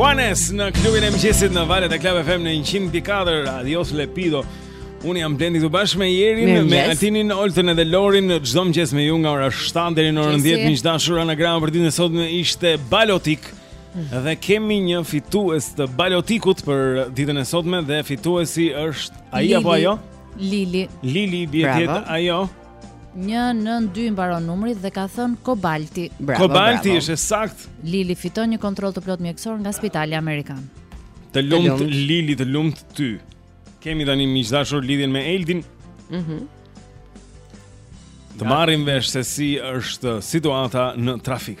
Juanes në klubin e mëngjesit në valët e Club FM në 100.4 A Dios le Pido Unë jam Blendi së bashku me Jerin Mirë, Me Atinin, Oltën edhe Lorin çdo mëngjes me ju nga ora 7 Deri në orën 10 Miq të dashur anagrama për ditën e sotme ishte balotik mm. Dhe kemi një fitues të balotikut Për ditën e sotme Dhe fituesi është Ai apo ajo? Lili Lili, bjetet ajo Bravo 192 mbaron numri dhe ka thën Kobalti. Bravo. Kobalti është sakt. Lili fiton një kontroll të plot mjekësor nga Spitali Amerikan. Të lumt Lili, të lumt ty. Kemi tani miq të dashur lidhjen me Eldin. Mhm. Mm të marrim vesh se si është situata në trafik.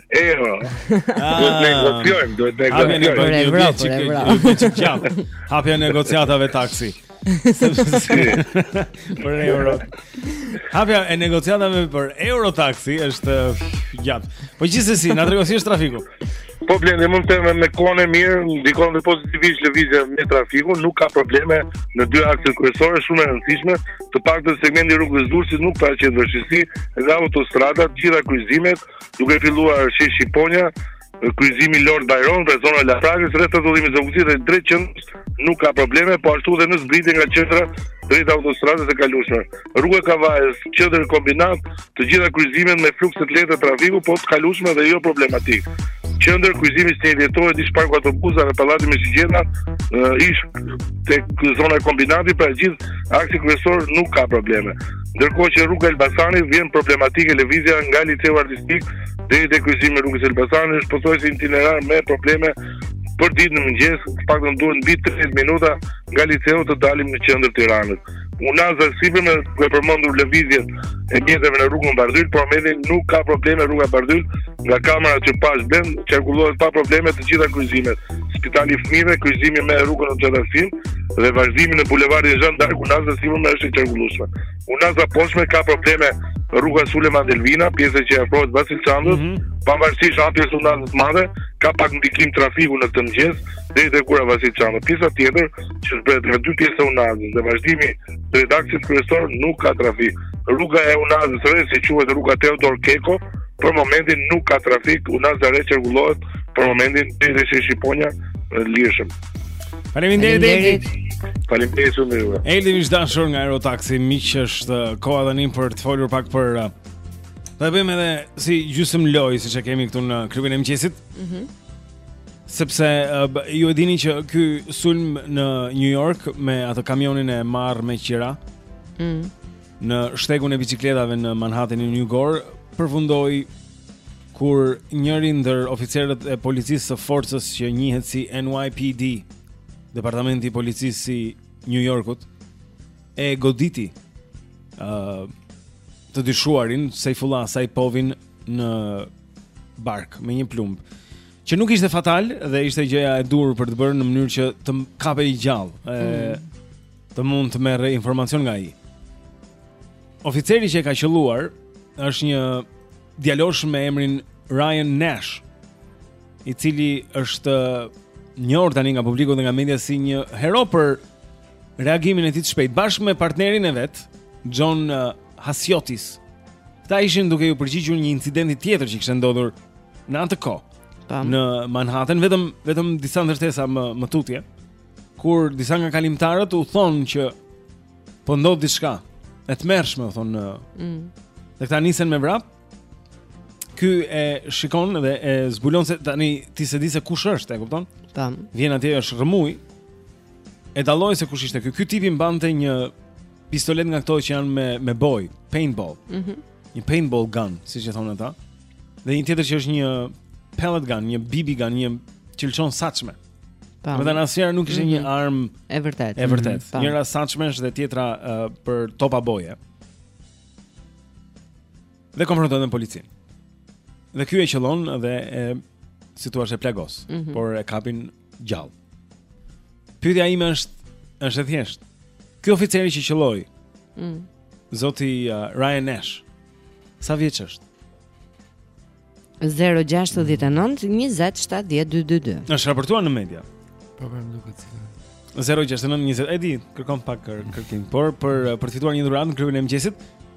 E, jo. Ah. Duhet të negociojmë, duhet të Hapja negociojmë. Për negociatave Evropë, për Evropë. një vit gjatë. Hapja e negociatave taksi. për euro. Hapja e negociatave për euro taksi është uh, gjatë. Po gjithsesi, na tregon si është trafiku. Po Blendi mund të them me kohën e mirë, ndikon dhe pozitivisht lëvizja në trafik, nuk ka probleme në dy akset kryesore shumë të rëndësishme, të paktën segmenti i rrugës Durrësit nuk paraqet vështirësi, dhe autostrada, të gjitha kryqëzimet, duke filluar sheshi Shqiponja, kryqëzimi Lord Byron dhe zona e Laprakës, rrethrrotullimi te Zogu i Zi dhe drejt qendrës nuk ka probleme, po ashtu dhe në zbritje nga qendra drejt autostradës e kalueshme. Rruga e Kavajës, qendër Kombinat, të gjitha kryqëzimet me fluks të lehtë trafiku, po të kalueshme dhe jo problematike. Qendër kryqëzimi 21 Dhjetori, ish parku i autobusëve dhe pallati me shigjeta, deri tek zona e Kombinatit, pra gjithë aksi kryesor nuk ka probleme. Ndërkohë që rruga e Elbasanit vjen problematike lëvizja nga liceu artistik deri te kryqëzimi i rrugës Elbasanit është pothuajse itinerar me probleme përditë në mëngjes, të paktën duhet mbi 30 minuta nga liceu të dalim në qendër të Tiranës. Unaza e sipërme duke përmendur lëvizjen e mjeteve në rrugën Bardhyl, për momentin nuk ka probleme rruga Bardhyl, Nga kamera që pas ben, qarkullohet pa probleme të gjitha kryzimet. Spitali i fëmijëve, kryzimi me rrugën Ali Pashë dhe vazhdimi në bulevardin Jean d'Arc, unaza sipërme është e qarkullueshme. Unaza poshtme ka probleme rruga Sulejman Delvina, pjesa që afrohet Vasil Shantos, mm -hmm. pavarësisht hapjes së unazës së madhe, ka pak ndikim trafiku në këtë mëngjes deri tek ura Vasil Shantos. Pjesa tjetër që zbret në dy pjesët e unazës dhe vazhdimi drejt aksit kryesor nuk ka trafik. Rruga e Unazës së Re, si quhet rruga Teodor Keko, për momentin nuk ka trafik, Unaza Re qarkullohet për momentin edhe te Shqiponja lirëshëm. Faleminderit Eldi. Faleminderit shumë ju. Eldi miq të dashur nga Aerotaxi, miq është uh, koha tani për të folur pak për uh, Ta bëjmë edhe si gjysëm lojë siç e kemi këtu në klubin e mëngjesit. Mhm. Mm Sepse uh, ju e dini që ky sulm në New York me atë kamionin e marrë me qira. Mm. Në shtegun e biçikletave në Manhattan në New York përfundoi kur njëri ndër oficerët e policisë së forcës që njihet si NYPD, Departamenti i Policisë i New Yorkut, e goditi ë uh, të dyshuarin Sayfullo Saipovin në bark me një plumb që nuk ishte fatal dhe ishte gjëja e duhur për të bërë në mënyrë që të kapej i gjallë. Ë mm. të mund të merrej informacion nga ai. Oficeri që e ka qelluar është një djalosh me emrin Ryan Nash, i cili është njohur tani nga publiku dhe nga media si një hero për reagimin e tij të shpejtë bashkë me partnerin e vet, John Hasiotis. Këta ishin duke iu përgjigjur një incidenti tjetër që kishte ndodhur në atë kohë. Tam. Në Manhattan vetëm vetëm disa ndërtesa më më tutje kur disa nga kalimtarët u thonë që po ndodh diçka e tmerrshme u thonë në mm. dhe këta nisen me vrap. Ky e shikon dhe e zbulon se tani ti s'e di se kush është, e kupton? Tam. Vjen atje është rrëmujë. E dalloi se kush ishte ky. Ky tipi mbante një pistoletë nga këto që janë me me bojë, paintball. Mhm. Mm një paintball gun, siç i thonë ata. Dhe një tjetër që është një pellet gun, një BB gun, një që lëshon saçme. Po. Domethënë asnjëra nuk ishte mm -hmm. një armë e vërtetë. E vërtetë. Mm -hmm. Njëra saçme është dhe tjetra uh, për topa boje. Dhe konfrontohet me policin. Dhe ky e qëllon dhe e si t'i thuash e plagos, mm -hmm. por e kapin gjallë. Pyetja ime është është e thjeshtë. Ky oficeri që qëlloi. Mm. Zoti uh, Ryan Nash. Sa vjeç është? 069 20 70 222. Është raportuar në media. Po kam po, duket se 069 20 E di, kërkon pak kërkim, por për për të fituar një dhuratë në klubin e mëngjesit,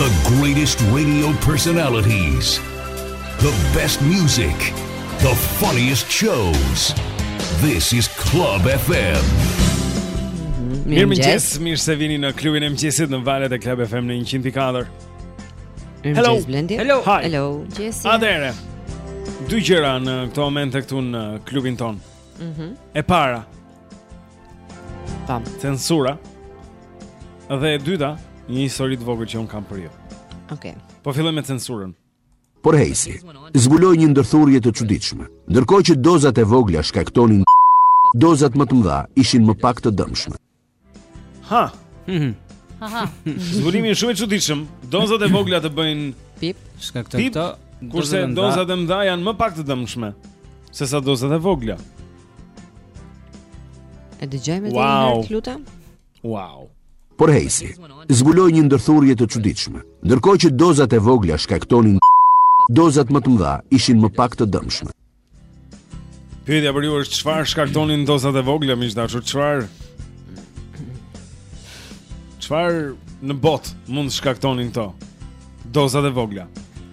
The greatest radio personalities. The best music. The funniest shows. This is Club FM. Mirë mëngjes, mirë se vini në klubin e mëngjesit në valët e Club FM në 104. Hello. Hello. Hi. Hello. Jesse. Atëherë. Dy gjëra në këto momente këtu në klubin tonë. Mhm. Mm e para. Tam. Censura. Dhe e dyta, një histori të vogël që unë kam për ju. Okej. Okay. Po fillojmë me censurën. Por Hejsi zbuloi një ndërthurje të çuditshme. Ndërkohë që dozat e vogla shkaktonin dozat më të mëdha ishin më pak të dëmshme. Ha. Mhm. Aha. Zbulimi është shumë i çuditshëm. Dozat e vogla të bëjnë pip, shkaktojnë këto. Kurse dozat e mëdha janë më pak të dëmshme se sa dozat e vogla. E dëgjojmë edhe një herë, lutem. Wow. Por Hejsi zbuloi një ndërthurje të çuditshme. Ndërkohë që dozat e vogla shkaktonin dozat më të mëdha ishin më pak të dëmshme. Pyetja për ju është çfarë shkaktonin dozat e vogla, miq të dashur, çfarë? Çfarë në botë mund të shkaktonin këto? Dozat e vogla.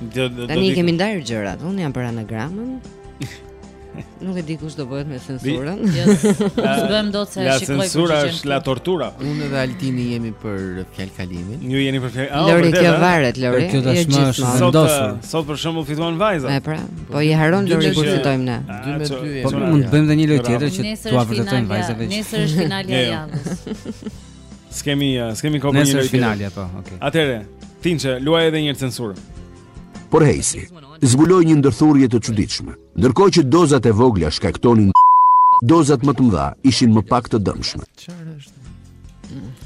Do do do. Tani i kemi ndarë gjërat. Unë jam për anagramën. Nuk e di kush do bëhet me censurën. Jo, s'do bëjmë dot se shikoj. La censura është la tortura. Unë dhe Altini jemi për fjalëkalimin. Ju jeni për fjalë. Ah, Lori kjo varet, Lori. Kjo tashmë jo, është vendosur. Eh, sot për shembull fituan vajza. E pra, po i harron Lori kur fitojmë ne. 2 me 2. Po mund të bëjmë edhe një lojë tjetër që t'ua vërtetojmë vajzave. Nesër është finalja e javës. S'kemi, uh, s'kemi kohë për një lojë finale apo, okay. Atëherë, Tinçe, luaj edhe një herë censurën. Por Hejsi zbuloi një ndërthurje të çuditshme. Ndërkohë që dozat e vogla shkaktonin dozat më të mëdha ishin më pak të dëmshme.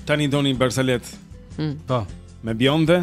Tani doni barsaletë. Hmm. Po, me bjonde.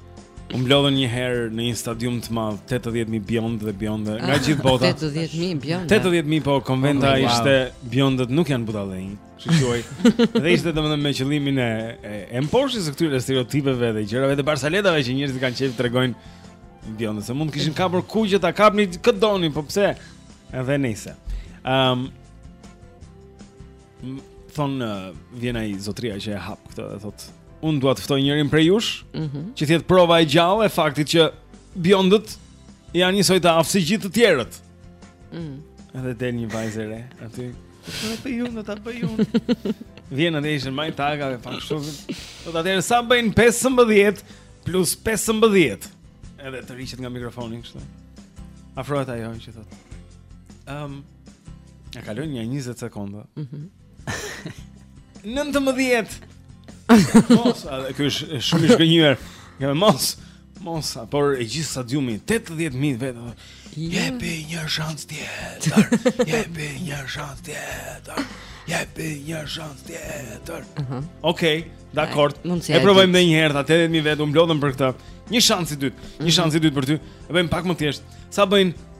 U mblodhën një herë në një stadium të madh, 80000 bjond dhe bjonde nga ah, gjithë bota. 80000 bjonde. 80000 po konventa oh, wow. ishte bjondët nuk janë budallënj, kështu quhej. dhe ishte domethënë me qëllimin e e, e mposhtjes së këtyre stereotipeve dhe gjërave dhe barsaletave që njerëzit kanë qejf t'tregojnë bjondët se mund të kishin kapur kuqet, kapni kë të doni, po pse? Edhe nëse. Ehm um, thon vjen ai zotria që e hap këtë dhe thotë unë dua të ftoj njërin prej jush mm -hmm. që të jetë prova e gjallë e faktit që bjondët janë njësoj të aftë si gjithë të tjerët. Mm. Edhe del një vajzë e re aty. Do ta bëj unë, do ta bëj unë. Vjen atë ishin më taga me pak shumë. Do ta deri sa bëjnë 15 plus 15. Edhe të rriqet nga mikrofoni kështu. Afrohet ajo që thotë. Ehm, um, I kalojnë një 20 sekonda. Mhm. Mm 19. Mos, ky është shumë i zhgënjyer. Ja mos. Mos, por i gjithë stadiumi 80000 vetë. Jepi një shans tjetër. Jepi një shans tjetër. Jepi një shans tjetër. Mhm. Okej, dakor. E provojmë edhe një herë, 80000 vetë u mblodhën për këtë. Një shans i dytë, një mhm. shans i dytë për ty. E bëjmë pak më thjesht. Sa bëjnë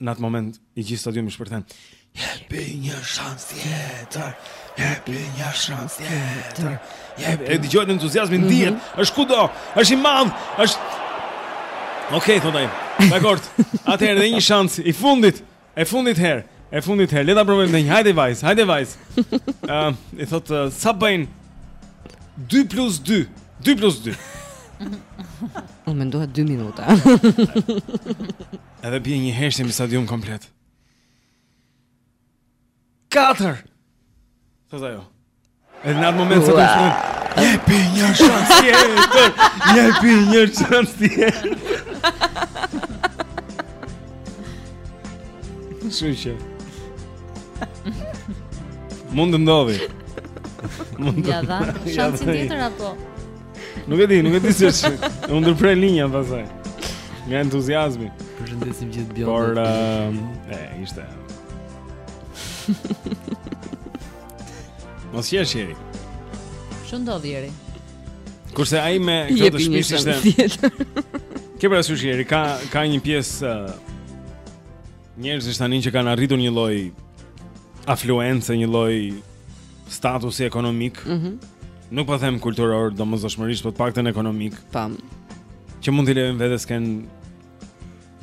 Në atë moment i gjithë stadiumi shpërthen. Jepi një shans tjetër. Jepi një shans tjetër. Jepi. E dëgjoj me entuziazëm mm -hmm. Është kudo. Është i madh. Është Okej, okay, thotë ai. Dakor. Atëherë dhe një shans i fundit. E fundit herë. E fundit herë. Le ta provojmë me një. Hajde vajz, hajde vajz. Ëm, uh, i thotë uh, sa bëjnë 2 plus 2. 2 plus 2. U mendua 2 minuta. Edhe bie një heshtje mbi stadium komplet. Katër! Thot ajo. Edhe në atë moment stadiumi. Jepi një shans tjetër. Jepi një shans tjetër. Shushe. Mund të ndodhi. Mund të. Ja dha, shansin tjetër apo? Nuk e di, nuk e di se ç'u. U ndërpre linja pasaj. Nga entuziazmi. Përshëndesim gjithë bjondet. Por uh, e ishte. Mos qesh njeri. Shumë do dhjeri. Kurse ai me këto të shpish ishte. Ke pra sushi jeri, ka ka një pjesë uh, njerëzish tani që kanë arritur një lloj afluence, një lloj statusi ekonomik. Mhm. Mm nuk po them kulturor, domosdoshmërisht, po të paktën ekonomik. Tam. Që mund t'i lejojnë vetes të kenë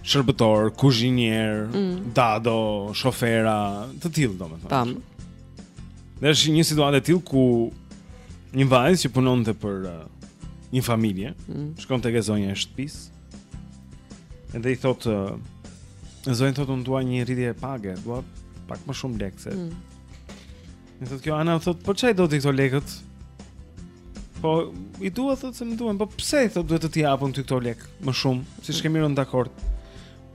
shërbëtor, kuzhinier, mm. dado, shofera, të tillë domethënë. Tam. Dhe është një situatë e tillë ku një vajzë që punonte për uh, një familje, mm. shkon tek zonja e shtëpisë. Edhe i thotë uh, zonja thotë unë dua një rritje page, dua pak më shumë lekë se mm. Në thotë kjo Ana thotë, po ça i do ti këto lekët? Po i dua thotë se më duhen, po pse thotë duhet të t'i jap un ty këto lekë më shumë, siç mm. kemi rënë dakord.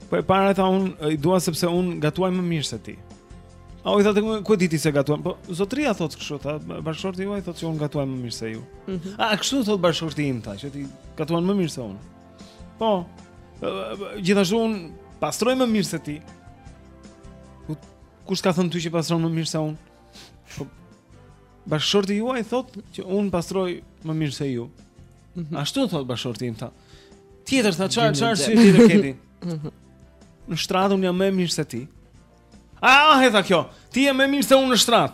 Po e para tha un i dua sepse un gatuaj më mirë se ti. A u i thotë ku e di ti se gatuan? Po zotria thotë kështu, tha bashkëshorti juaj thotë se un gatuaj më mirë se ju. Mm -hmm. A kështu thotë bashkëshorti im tha, që ti gatuan më mirë se un. Po gjithashtu un pastroj më mirë se ti. Kush ka thënë ty që pastron më mirë se unë? Po bashkëshorti juaj thotë që unë pastroj më mirë se ju. Mm -hmm. Ashtu thotë bashkëshorti im tha. Tjetër tha çfarë çfarë ke tjetër ti? Mhm. Në shtrat unë jam më mirë se ti. Ah, e tha kjo. Ti je më mirë se unë në shtrat.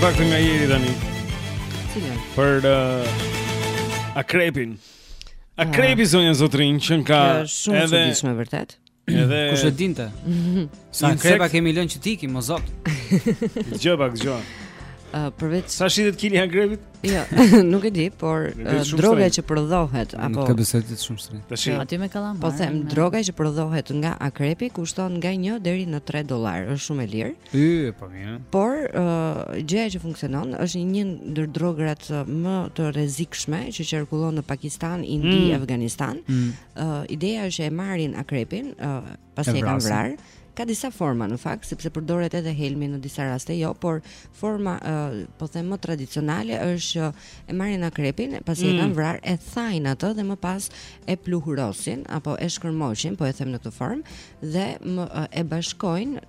Flasim pak nga jeri tani Cilën? Për uh, akrepin Akrepi ah. zonja zotrin që në ka edhe Shumë edhe... që dhimbshme vërtet Edhe... Kush e dinte Sa Insekt... akrepa kemi lënë që t'ikin, o Zot Gjë pak gjë Uh, përveç sa shitet kili akrepit? Jo, nuk e di, por uh, droga që prodhohet apo Nuk e besoj të jetë shumë shtrenjtë. Tash jo, aty me kallam. Po them, droga që prodhohet nga akrepi kushton nga 1 deri në 3 dollarë, është shumë e lirë. Yy, po mirë. Por uh, gjëja që funksionon është një ndër drogat më të rrezikshme që qarkullon në Pakistan, Indi, mm. Afganistan. Mm. Uh, ideja është e marrin akrepin, uh, pasi e, e kanë vrarë. Ka disa forma në fakt, sepse përdoret edhe helmi në disa raste, jo, por forma uh, po them më tradicionale është që e marrin akrepin, pasi mm. e kanë vrarë, e thajnë atë dhe më pas e pluhurosin apo e shkërmoqin, po e them në këtë formë, dhe më, uh, e bashkojnë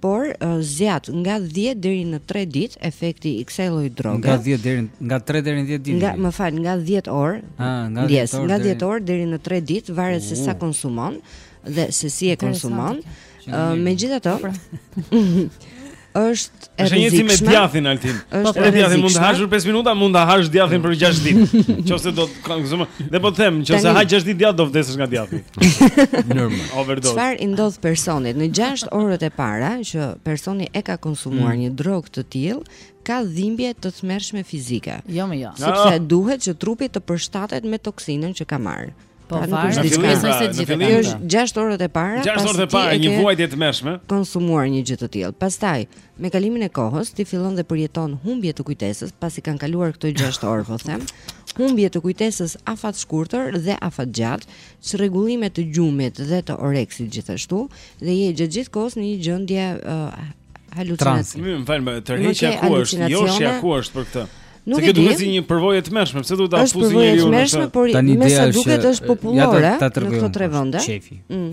por zgjat nga 10 deri në 3 ditë efekti i kësaj lloj droge. Nga 10 deri nga 3 deri në 10 ditë. Nga, më fal, nga 10 orë. Ah, nga 10 orë. Nga 10 orë deri në 3 ditë varet uh. se sa konsumon dhe se si e konsumon. Uh, Megjithatë, pra. është e rrezikshme. Është njëjtë me djathin Altin. Është po, po, e djathin mund ta hash për 5 minuta, mund ta hash djathin për 6 ditë. Nëse do Të konsumosh. Ne po të them, nëse Tani- ha 6 ditë djathë do vdesësh nga djathi. Normal. Overdose. Çfarë i ndodh personit në 6 orët e para që personi e ka konsumuar Mm. një drogë të tillë, ka dhimbje të tmerrshme fizike. Jo më jo. Sepse Ah. duhet që trupi të përshtatet me toksinën që ka marrë. Po Pra, nuk është varet, Në diçka. fillim, besoj pra, se të gjitha e fillim. Kjo kanë. është 6 orët e para. 6 pasi orët e ti para, e një ke vuajtje të tmerrshme. konsumuar një gjë të tillë. Pastaj, Me kalimin e kohës ti fillon dhe përjeton humbje të kujtesës, pasi kanë kaluar këto 6 orë, po them, humbje të kujtesës afatshkurtër dhe afatgjatë, çrregullime të gjumit dhe të oreksit gjithashtu dhe je gjatë gjithë kohës në një gjendje uh, halucinacioni. Më falni, tërheqja ku është, joshja ku është për këtë. Nuk e di. Kjo si një përvojë e tmerrshme, pse duhet ta pësojë njeriu? Është përvojë e tmerrshme, por me sa duket është popullore në këto tre vende. Qejfi. Mm.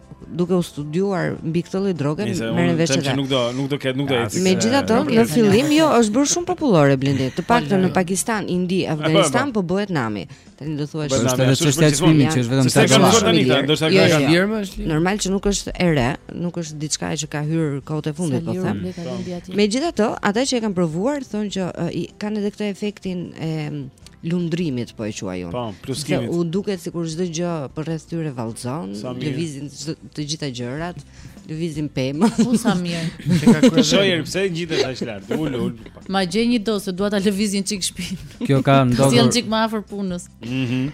duke u studiuar mbi këtë lloj droge merren vesh edhe. Nuk do, nuk do ketë, nuk do ah, ecë. Megjithatë, në fillim jo, është bërë shumë popullore Blendi. Të paktën në Pakistan, Indi, po, po. Afganistan po bëhet nami. Tani do thuash se është çështja e çmimit, që është vetëm sa ka marrë tani, domethënë e vjetër është. Normal që nuk është e re, nuk është diçka që ka hyrë kohët e fundit, po them. Megjithatë, ata që e kanë provuar thonë që kanë edhe këtë efektin e lundrimit po e quaj unë. Po, pluskimit. U duket sikur çdo gjë përreth tyre vallzon, lëvizin të gjitha gjërat, lëvizin pemë. Po sa mirë. Që ka kryer. Shiko pse ngjitesh aq lart? Ul ul. Ma gjej një dozë, dua ta lëviz një çik shpinë. Kjo ka ndodhur. Sille një çik më afër punës. Mhm.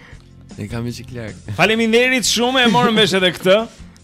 E kam një çik lart. Faleminderit shumë, e morëm vesh edhe këtë.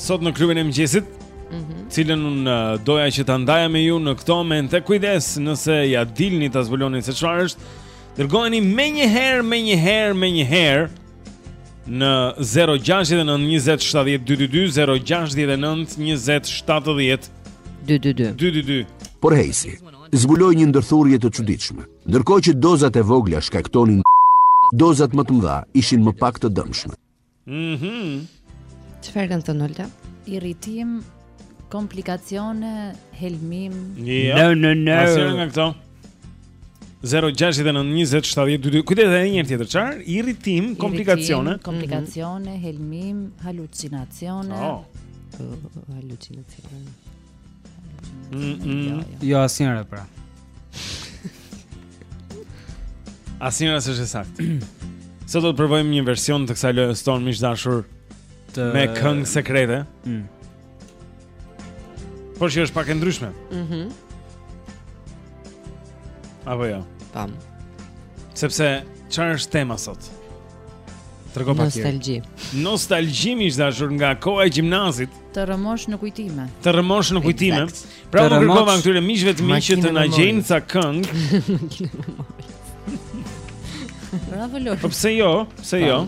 Sot në klubin e mëngjesit, mhm, cilën unë doja që ta ndaja me ju në këtë moment, e kujdes nëse ia dilni ta zbuloni se çfarë është, dërgojeni menjëherë, menjëherë, menjëherë në 069 20 70 222 069 20 70 222 222 Por hejsi, zbuloi një ndërthurje të çuditshme. Ndërkohë që dozat e vogla shkaktonin dozat më të mëdha ishin më pak të dëmshme. Mhm. Mm Çfarë kanë thënë, Olta? Irritim, komplikacione, helmim. Jo. No, no, no. Asnjë nga këto. 0692070222. Kujtoj edhe një herë tjetër, çfarë? Irritim, komplikacione, mhm. komplikacione, helmim, halucinacione. Oh. Halucinacione. Mm -mm. Jo, asnjëra pra. asnjëra s'është e saktë. Sot do të provojmë një version të kësaj lojës sonë miq dashur të... me këngë sekrete. Mm. Por që është pak e ndryshme. Mhm. Mm Apo jo. Tam. Sepse çfarë është tema sot? Trego pak. Nostalgji. Nostalgji miq dashur nga koha e gjimnazit. Të rrëmosh në kujtime. Të rrëmosh në kujtime. Pra u kërkova këtyre miqve të mi që të na gjejnë ca këngë. Bravo Lori. Po pse jo? Pse jo?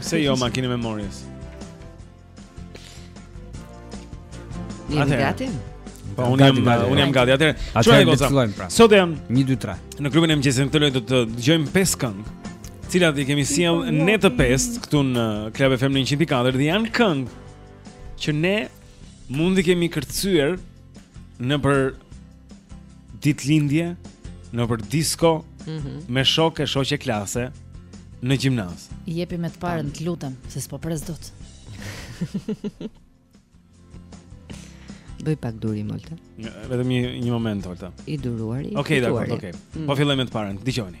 Pse jo makinë e memories? Jemi gati? Po unë jam unë jam gati. Atëherë, çfarë do të fillojmë pra? Sot jam 1 2 3. Në klubin e mëngjesit këtë lojë do të dëgjojmë pesë këngë, të cilat i kemi sjellë ne të pesë këtu në Club FM 104 dhe janë këngë që ne mund t'i kemi kërcyer nëpër ditëlindje nëpër disko, mhm, me shokë e shoqe klase në gjimnaz. Jepi me të parën, të lutem, se s'po pres dot. Bëj pak durim Olta. Vetëm një një moment Olta. I duruari. Okej, okay, dakor, okej. Okay. Mm. Po fillojmë me të parën. Dëgjoni.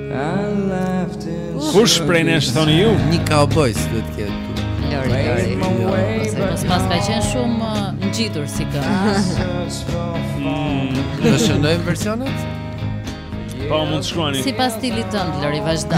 Kush prej nesh thoni ju? Një cowboys duhet të ketë këtu. Lori, Lori. Ose mbase ka qenë shumë uh, ngjitur si këngë. Do shënojmë versionet? Po mund të shkruani. Sipas stilit tonë, Lori, vazhdo.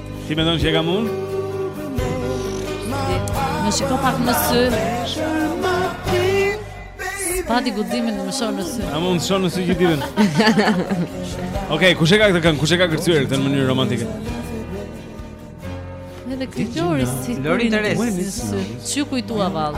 Ti mendon që e kam unë? Më shiko pak në sy. Pati guximin të më shohë në sy. A mund të shohë në sy që ti vjen? Okej, kush e ka këtë këngë? Kush e ka kërcyer këtë në mënyrë romantike? Edhe kërceu si Lori Terezi. Ç'u kujtua vallë.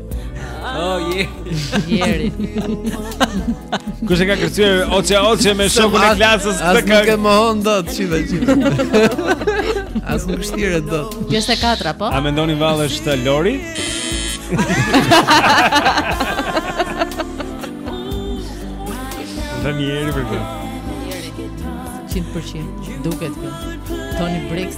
Oh, je. Jeri. Kush e ka kërcyer oçe oçe me shokun e klasës këtë këngë? Nuk e mohon dot, çike çike. As nuk shtiresh dot. Pyetja e katërt, po? A mendoni vallë është Lori? Them Jeri për këtë 100% duket kjo Toni Brax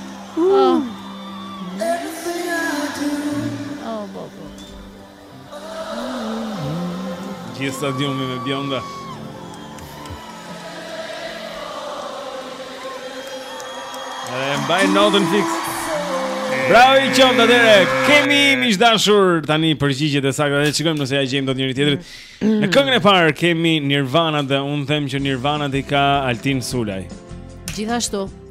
Oh. Oh, bo, bo. Gjithë stadiumi me bjonda. Edhe e mbaj notën fix. Bravo i qoftë atëherë. Kemi miq të dashur tani përgjigjet e sakta. Ne shikojmë nëse ja gjejmë dot njëri-tjetrit. Në këngën e parë kemi Nirvana dhe un them që Nirvanën e ka Altin Sulaj. Gjithashtu.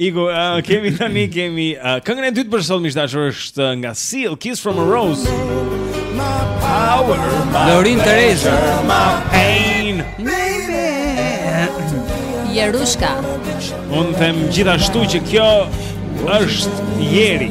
Iku, uh, kemi tani kemi uh, këngën e dytë për sot miq të dashur është nga Seal Kiss from a Rose. Lorin Terezi. Pain. Jerushka. Unë them gjithashtu që kjo është Jeri.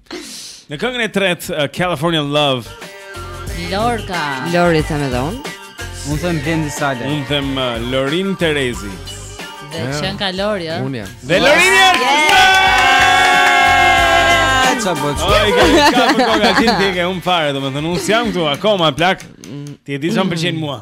Në këngën e tretë uh, California Love. Lorka. Lori them edhe unë. Unë them Blendi Salaj. Unë them uh, Lorin Terezi. Dhe yeah. qenka Lori, ë. Unë jam. Dhe Lorin është. Ça bëj? Ai ka ka përkohë atin ti që un fare, domethënë unë s'jam këtu akoma plak. Ti e di ça m'pëlqen mua.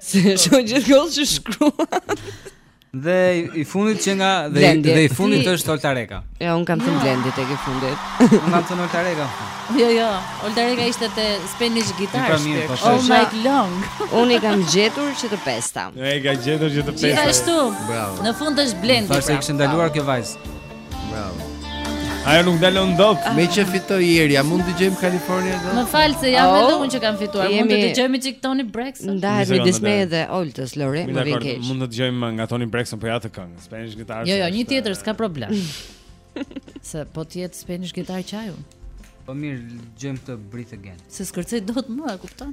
Se shoh gjithçka që shkruan. Dhe i fundit që nga dhe, Blendi. dhe i fundit Ti- është Olta Reka. Ja, un kam thënë Blendi tek i fundit. Unë kam thënë Olta Reka. Jo, jo. Olta Reka ishte te Spanish Guitar. Pra, mirë, shpirt. po, All shesh. night long. Un i kam gjetur që të pesta. E ka gjetur që të pesta. Gjithashtu, Bravo. në fund është Blendi. Thashë pra. kishte ndaluar kjo vajzë. Bravo. Ajo nuk ndalon dot. Ah. Meqë fitoi Jeri, a mund të dëgjojmë California dot? Më fal se jam vetëm oh. unë që kam fituar. Mund të dëgjojmë çik Toni Braxton. Ndajmë disi me edhe Oltës Lore, më vjen keq. Mund të dëgjojmë nga Toni Braxton po jo atë këngë. Spanish guitar. Jo, jo, një tjetër s'ka problem. Se po të jetë Spanish guitar qaj un. Po mirë, dëgjojmë atë Breathe Again. Se s'kërcej dot më, e kupton?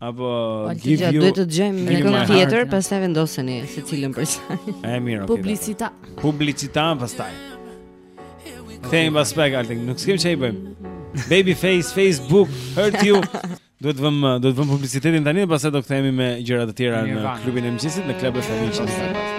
Apo give you Duhet të dëgjojmë një këngë tjetër, pastaj vendoseni se cilën për çfarë. E mirë, okay. Publicitet. Publicitet pastaj. Kthehemi pas pak atë, nuk s'kemi ça'i bëjmë. Babyface, Facebook, hurt you. Duhet të vëmë, do të vëmë publicitetin tani, pastaj do kthehemi me gjëra të tjera në klubin e mëngjesit në klubin e mëngjesit.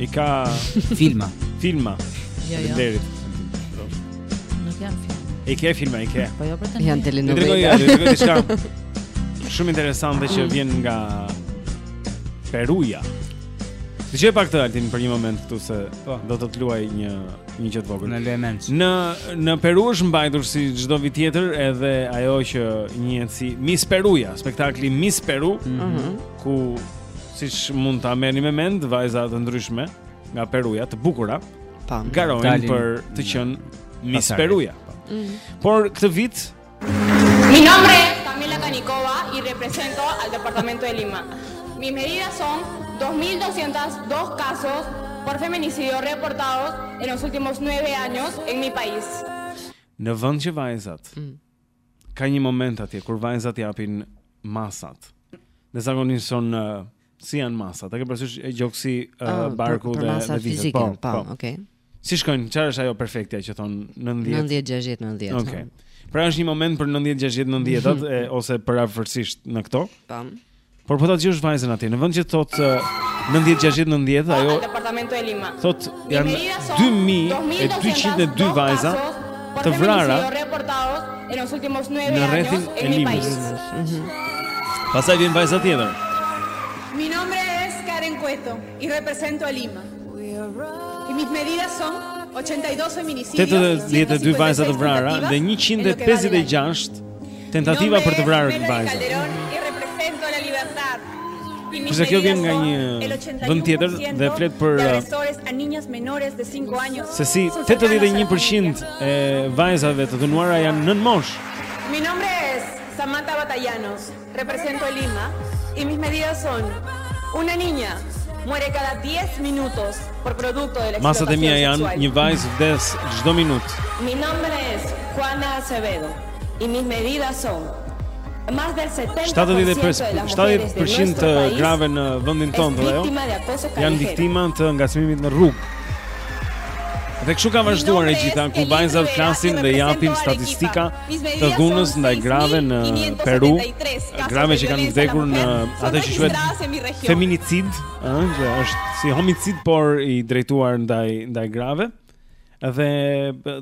I ka filma. Filma. Jo, jo. Derit. Nuk janë filma. I ke filma, i ke. Po jo për të. Janë telenovela. Do të tregoj diçka shumë interesante që mm. vjen nga Peruja. Ndize pak altin për një moment këtu se po. do të të luaj një një gjë të vogël. Në Luemens. Në në Peru është mbajtur si çdo vit tjetër edhe ajo që njihet si Miss Peruja, spektakli Miss Peru. Mm -hmm. ku siç mund ta merrni me mend vajza të ndryshme nga Peruja, të bukura, pa, garojnë dalin, për të qenë Miss pasare. Peruja. Mm -hmm. Por këtë vit Mi nombre es Camila Canicoba y represento al departamento de Lima. Mis medidas son 2.202 casos por feminicidio reportados en los últimos 9 años en mi país. Në vend që vajzat mm. ka një moment atje kur vajzat japin masat. Dhe zakonisht janë uh, si janë masat. E ke parasysh gjoksi uh, oh, barku për, për dhe dhe vithet. Po, po, po. Okay. Si shkojnë? Çfarë është ajo perfektja që thonë 90 90 60 90. Okej. Pra është një moment për 90 60 90-at ose përafërsisht në këto. Tam. Por po ta dëgjosh vajzën atje, në vend që të thotë 90 60 90, ajo departamento de Lima. Thotë janë 2202 vajza të vrara në rrethin e Limës. Mhm. Pastaj vjen vajza tjetër. Mi nombre es Karen Cueto y represento a Lima. Y mis medidas son 82 feminicidios. 82 vajza të vrara dhe 156 Tentativa për të vrarë vajza. Pastaj kjo vjen nga një vend tjetër dhe flet për uh, se si 81% e vajzave të dhunuara janë nën moshë. Mi nombre es Samantha Batallanos. Represento a Lima y mis medidas son una niña muere cada 10 minutos por producto de la Masat e mia janë një vajzë vdes çdo minutë. Mi nombre es Juana Acevedo y mis medidas son Mas del 70% 70% të grave në vendin tonë thotë ajo janë viktima të ngacmimit në rrugë. Dhe kështu ka vazhduar e gjitha ku vajzat flasin dhe japin statistika të dhunës ndaj grave në Peru, grave që kanë vdekur në atë që quhet feminicid, ë, është si homicid por i drejtuar ndaj ndaj grave dhe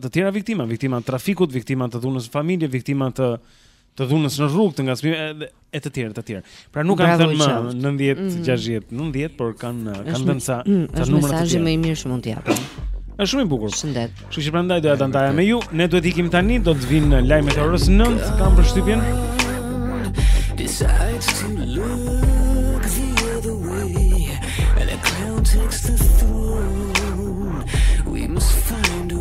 të tjera viktima, viktima të trafikut, viktima të dhunës në familje, viktima të të dhunës në rrugë, të ngacmimit, e të tjera të tjera. Pra nuk kanë thënë më 90, mm -hmm. 60, 90, por kanë kanë dhënë sa mm, sa numra të tjerë. Është më i mirë që mund të japim. Është shumë i bukur. Shëndet. Kështu që prandaj doja ta ndaja me ju. Ne duhet ikim tani, do të vinë lajmet e orës 9, kam përshtypjen. Decides to look the other way and a clown takes the throne. We must find a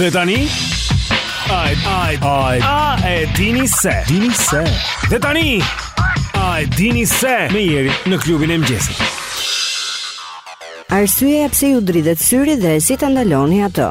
Dhe tani Ai ai ai a e dini se dini se Dhe tani ai dini se në Klubin e Mëngjesit Arsyeja pse ju dridhet syri dhe si ta ndaloni atë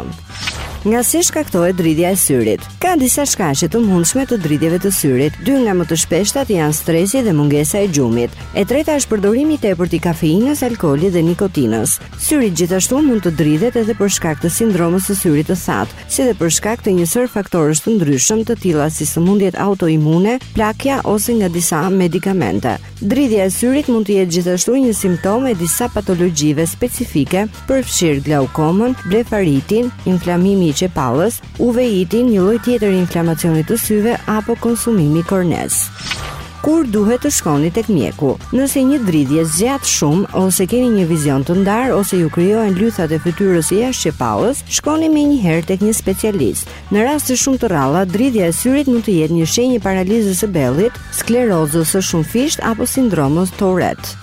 Nga se shkaktohet dridhja e syrit? Ka disa shkaqe të mundshme të dridhjeve të syrit. Dy nga më të shpeshtat janë stresi dhe mungesa e gjumit. E treta është përdorimi i tepërt i kafeinës, alkoolit dhe nikotinës. Syri gjithashtu mund të dridhet edhe për shkak të sindromës së syrit të thatë, si dhe për shkak të një sërë faktorësh të ndryshëm të tilla si sëmundjet autoimune, plakja ose nga disa medikamente. Dridhja e syrit mund të jetë gjithashtu një simptomë e disa patologjive specifike, përfshirë glaukomën, blefaritin, inflamimi i qepallës, Uveitin, një lloj tjetër i inflamacionit të syve apo konsumimi i kornesë. Kur duhet të shkoni tek mjeku? Nëse një dridhje zgjat shumë ose keni një vizion të ndarë ose ju krijohen lythat e fytyrës jashtë qepallës, shkoni menjëherë tek një specialist. Në raste shumë të rralla, dridhja e syrit mund të jetë një shenjë e paralizës së Bellit, sklerozës së shumëfishtë apo sindromës Tourette.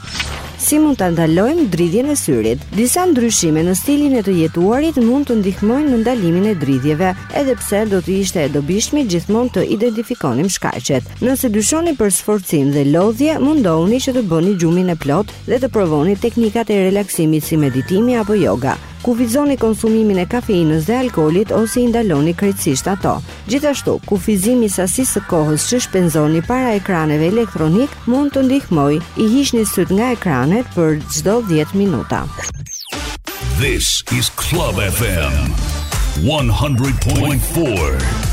Si mund ta ndalojmë dridhjen e syrit? Disa ndryshime në stilin e të jetuarit mund të ndihmojnë në ndalimin e dridhjeve, edhe pse do të ishte e dobishme gjithmonë të identifikonim shkaqet. Nëse dyshoni për sforcim dhe lodhje, mundohuni që të bëni gjumin e plotë dhe të provoni teknikat e relaksimit si meditimi apo joga. Kufizoni konsumimin e kafeinës dhe alkoolit ose i ndaloni krejtësisht ato. Gjithashtu, kufizimi i sasisë së kohës që shpenzoni para ekraneve elektronike mund të ndihmojë. I hiqni sytë nga ekranet për çdo 10 minuta. This is Club FM 100.4.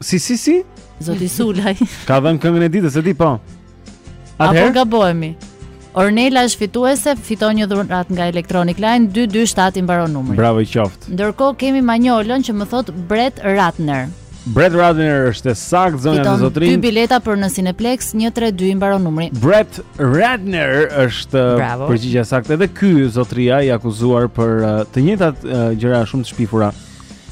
Si si si? Zoti Sulaj. Ka dhënë këngën e ditës, e di po. Atëherë. Apo gabohemi. Ornela është fituese, fiton një dhuratë nga Electronic Line 227 i mbaron numri. Bravo i qoftë. Ndërkohë kemi Manjolën që më thot Brett Ratner. Brett Ratner është e saktë zonja e zotërinj. Fiton dy bileta për në Cineplex 132 i mbaron numri. Brett Ratner është uh, përgjigja e saktë edhe ky zotria i akuzuar për uh, të njëjtat uh, gjëra shumë të shpifura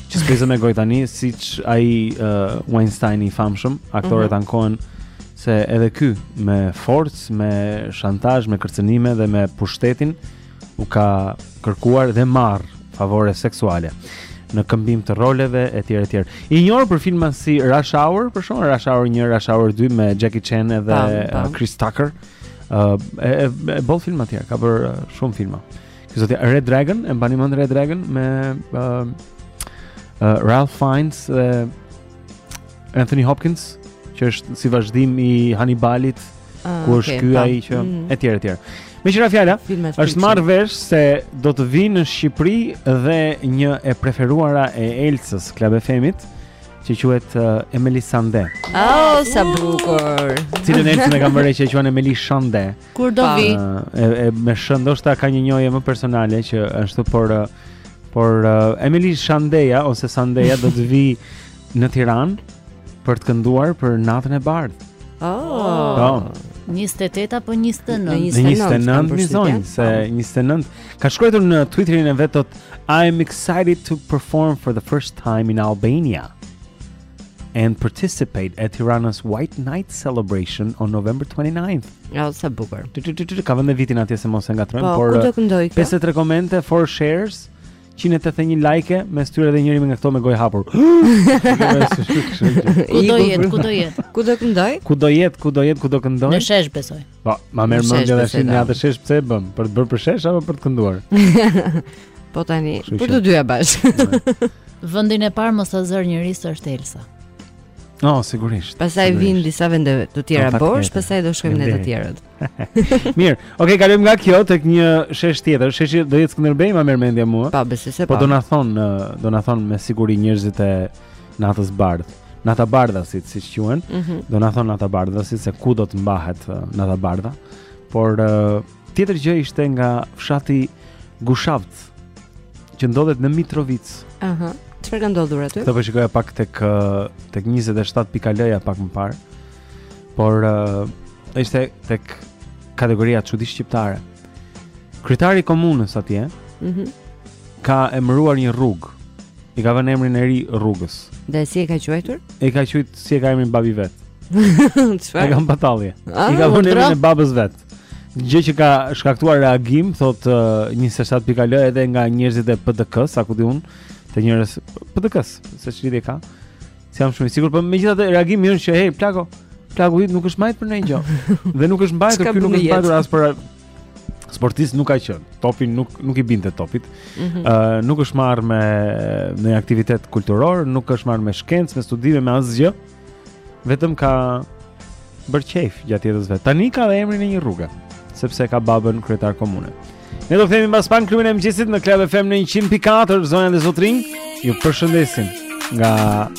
Që s'i zë me gojë tani, siç ai uh, Weinstein i famshëm, aktoret mm -hmm. ankohen se edhe ky me forcë, me shantazh, me kërcenime dhe me pushtetin u ka kërkuar dhe marrë favore seksuale në këmbim të roleve e tjera tjera. I njohur për filma si Rush Hour, për shembull, Rush Hour 1, Rush Hour 2 me Jackie Chan dhe uh, Chris Tucker, uh, e, e, e boll filma të tjerë, ka bërë uh, shumë filma. Ky zoti Red Dragon, e mbani mend Red Dragon me uh, uh, Ralph Fiennes dhe Anthony Hopkins, që është si vazhdim i Hannibalit, ah, ku është ky ai që mm. etj etj. Meqë ra fjala, është marrë vesh se do të vijë në Shqipëri dhe një e preferuara e Elsës, Club FM-it, që quhet uh, Emeli Sande. Oh, sa bukur. Të cilën Elsa më ka bërë që quhet Emeli Shande. Kur do vijë? E, e me sh ndoshta ka një njohje më personale që ashtu por por Emeli Shandeja ose Sandeja do të vijë në Tiranë për të kënduar për Natën e Bardhë. Oh. Po. 28 apo 29? Në 29, 29 mi zonjë, se 29 Ka shkruar në Twitterin e vet I am excited to perform for the first time in Albania and participate at Tirana's White Night celebration on November 29th. Ja, sa bukur. Ka vënë vitin atje se mos e ngatrojmë, po, por. Po, ku do këndojë kjo? 53 komente, 4 shares. 181 like mes tyre dhe njëri nga këto me gojë hapur. Ku do jetë, ku do jetë? Ku do këndojë? Ku do jetë, ku do jetë, ku do këndojë? Në shesh besoj. Po, ma merr mendja tash në atë shesh pse e bëm? Për të bërë përshesh apo për të kënduar? po tani, për të dyja bashkë. Vendin e parë mos ta zërë njeri se është Elsa. No, oh, sigurisht. Pastaj vijnë disa vende të tjera no, bosh, pastaj do shkojmë ne të tjerët. Mirë. Okej, okay, kalojmë nga kjo tek një shesh tjetër. Sheshi do jetë Skënderbej, ma merr mendja mua. Po, besoj se po. Po do na thonë, do na thonë me siguri njerëzit e natës së bardhë. Natabardhasit, siç quhen, mm -hmm. do na thonë natabardhasit, se ku do të mbahet uh, nata e bardhë. Por, uh, tjetër gjë ishte nga fshati Gushavc, që ndodhet në Mitrovicë. Aha, uh -huh. Ça ka ndodhur aty? Këtë po shikoja pak tek, tek 27 pikë al-ja pak më parë. Por, uh, ishte tek kategoria çudi shqiptare. Kryetari i komunës atje, mm -hmm. ka emëruar një rrugë, I ka vënë emrin e ri rrugës. Dhe si e ka quajtur? E ka quajt si e ka emrin babi vet. Çfarë? E ka mbajt. Ah, I ka vënë emrin e babës vet. Gjë që ka shkaktuar reagim, thot uh, 27.al edhe nga njerëzit e PDK-s, ku di unë, të njerëz PDK-s, se ç'lidhje ka. S'jam shumë i sigurt, por megjithatë reagimi është që hey, plako, plaku yt nuk është mbajtur për ndonjë gjë. Dhe nuk është mbajtur, ky nuk është mbajtur as për sportist nuk ka qenë. Topi nuk nuk i binte topit. Ëh, mm -hmm. uh, nuk është marrë me një aktivitet kulturor, nuk është marrë me shkencë, me studime, me asgjë. Vetëm ka bërë qejf gjatë jetës vet. Tani ka dhe emrin e një rruge, sepse ka babën kryetar komune. Ne do të kthehemi mbas pak në klubin e mëngjesit në Club FM në 100.4 zonja e zotërinj. Ju përshëndesim nga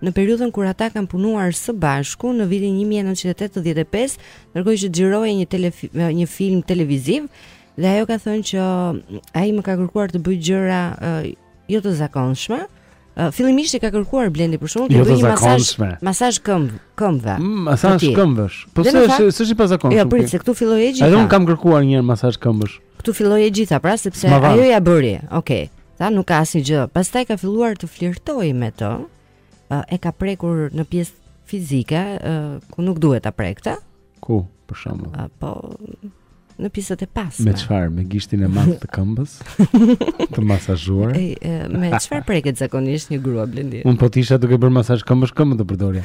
në periudhën kur ata kanë punuar së bashku në vitin 1985, ndërkohë që xhirohej një telefi një film televiziv dhe ajo ka thënë që mm, ai më ka kërkuar të bëj gjëra uh, jo të zakonshme. Uh, fillimisht i ka kërkuar Blendi që ajo t'i bëjë një masazh, masazh këmb, këmbëve. Mm, masazh këmbësh. Po s'është i pazakonshëm. Jo, prit se këtu filloi e gjitha. Ai ka kërkuar një masazh këmbësh. Këtu filloi e gjitha pra sepse ajo ja bëri. Okej. Okay. Tha nuk ka asnjë gjë. Pastaj ka filluar të flirtojë me të. E ka prekur në pjesë fizike, ku nuk duhet ta prekte. Ku, për shembull? Po në pjesët e pasme. Me çfarë? Me gishtin e madh të këmbës? të masazhuar? E, me çfarë preket zakonisht një grua Blendi? Un po t'isha duke bërë masazh këmbësh këmbët do përdorja.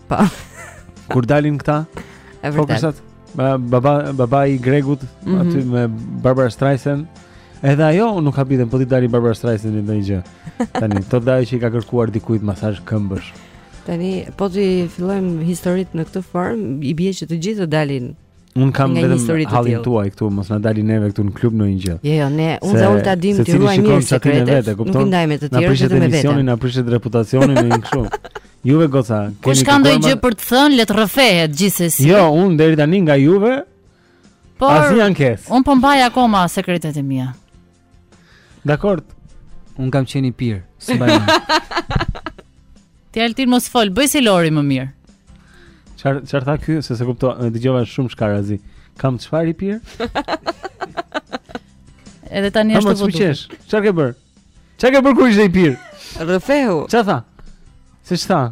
Po. Kur dalin këta? E vërtet. Fockersat babai i Gregut mm -hmm. aty me Barbara Streisand. Edhe ajo nuk habitem, po t'i dali Barbara Streisand ndonjë gjë. Tani, do dali që i ka kërkuar dikujt masazh këmbësh. Tani, po t'i fillojmë historitë në këtë formë, i bie që të gjithë të dalin Un kam vetëm hallin tuaj këtu, mos na dalin neve këtu në klub ndonjë gjë. Jo, jo, ne unë dhe Olta dim t'i ruajmë mirë sekretet. Nuk i ndajmë me të tjerë, vetëm me veten. Na emisionin, na prishet reputacioni ndonjë kështu. Juve goca, keni Kush ka ndonjë gjë për të thënë, le të rrëfehet gjithsesi. Jo, un deri tani nga juve. Por, as janë kes. Un po mbaj akoma sekretet e mia. Dakor. Un kam qenë i pir, s'i mbaj. Ti Altin mos fol, bëj si Lori më mirë. Çfar çfar tha ky se s'e kuptova, dëgjova shumë shkarazi. Kam çfarë i pir? Edhe tani është votu. Mos fuqesh. Çfarë ke bër? Çfarë ke bër kur ishe i pir? Rrëfehu. Çfarë tha? Se çfarë?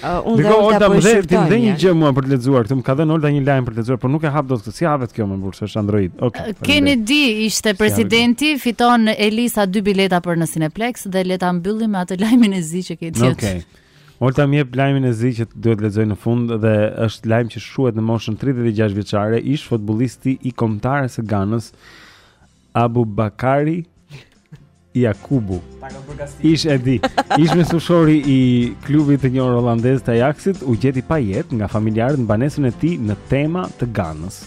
Uh, unë dhe Olta po e shqiptojnë. Dhe një gjë mua për të lexuar këtu, më ka dhënë Olta një lajm për të lexuar, por nuk e hap dot këtë. Si hapet kjo mo burrë, është Android. Okej. Okay, Kennedy ishte presidenti, si fiton Elisa dy bileta për në Cineplex dhe le ta mbyllim me atë lajmin e zi që ke thënë. Okej. Okay. Olta më jep lajmin e zi që duhet të lexoj në fund dhe është lajm që shuhet në moshën 36 vjeçare, ish futbollisti i kombëtares së Ganës. Abu Bakari Jakubu. Ish e di. Ish mesfushori i klubit të njohur holandez të Ajaxit u gjeti pa jetë nga familjarët në banesën e tij në Tema të Ganës,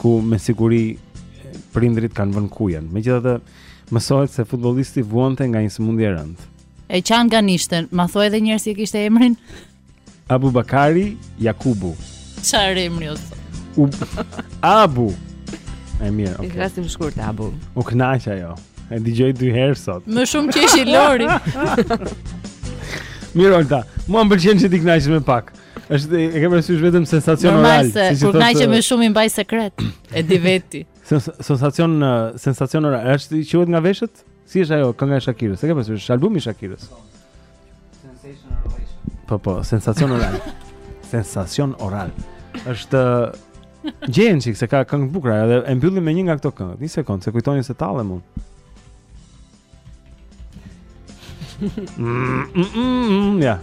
ku me siguri prindërit kanë vënë kujën. Megjithatë, mësohet se futbollisti vuante nga një sëmundje e rëndë. E qanë ganishten, ma thuaj edhe një herë si e kishte emrin? Abu Bakari Jakubu. Çfarë emri o zot? U Abu. E mirë, okay. I thërrasim shkurt Abu. U kënaq ajo. E dëgjoj dy herë sot. Më shumë qeshi Lori. mirë Olta, mua më pëlqen që ti kënaqesh me pak. Është e ke parasysh vetëm sensacion oral, siç thotë. Kur kënaqesh uh, më shumë i mbaj sekret. E di veti. Sensacion uh, sensacion oral, është i quhet nga veshët? Si është ajo kënga e Shakirës? Se ke parasysh albumi i Shakirës? Sensation oral. Po po, sensacion oral. sensacion oral. Gjeje një çikë se ka këngë të bukura dhe e mbyllim me një nga këto këngë. Një sekond, se kujtoni se tallem unë. Mm, mm, mm, ja.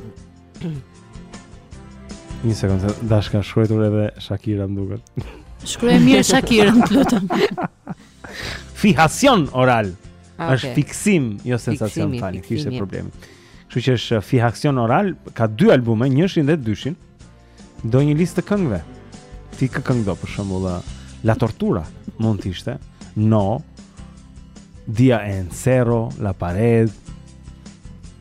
Një sekond, dashka ta shkruaj edhe Shakira më duket. Shkruaj mirë Shakira, lutem. Fijación oral. Ah, okay. Është fiksim, jo sensacion fiksimi, tani, ky ishte problemi. Kështu që është Fijación oral, ka dy albume, njëshin dhe dyshin. Do një listë të këngëve. Ti kë këngë do për shembull La Tortura mund të ishte. No. Día de Enero, La Pared.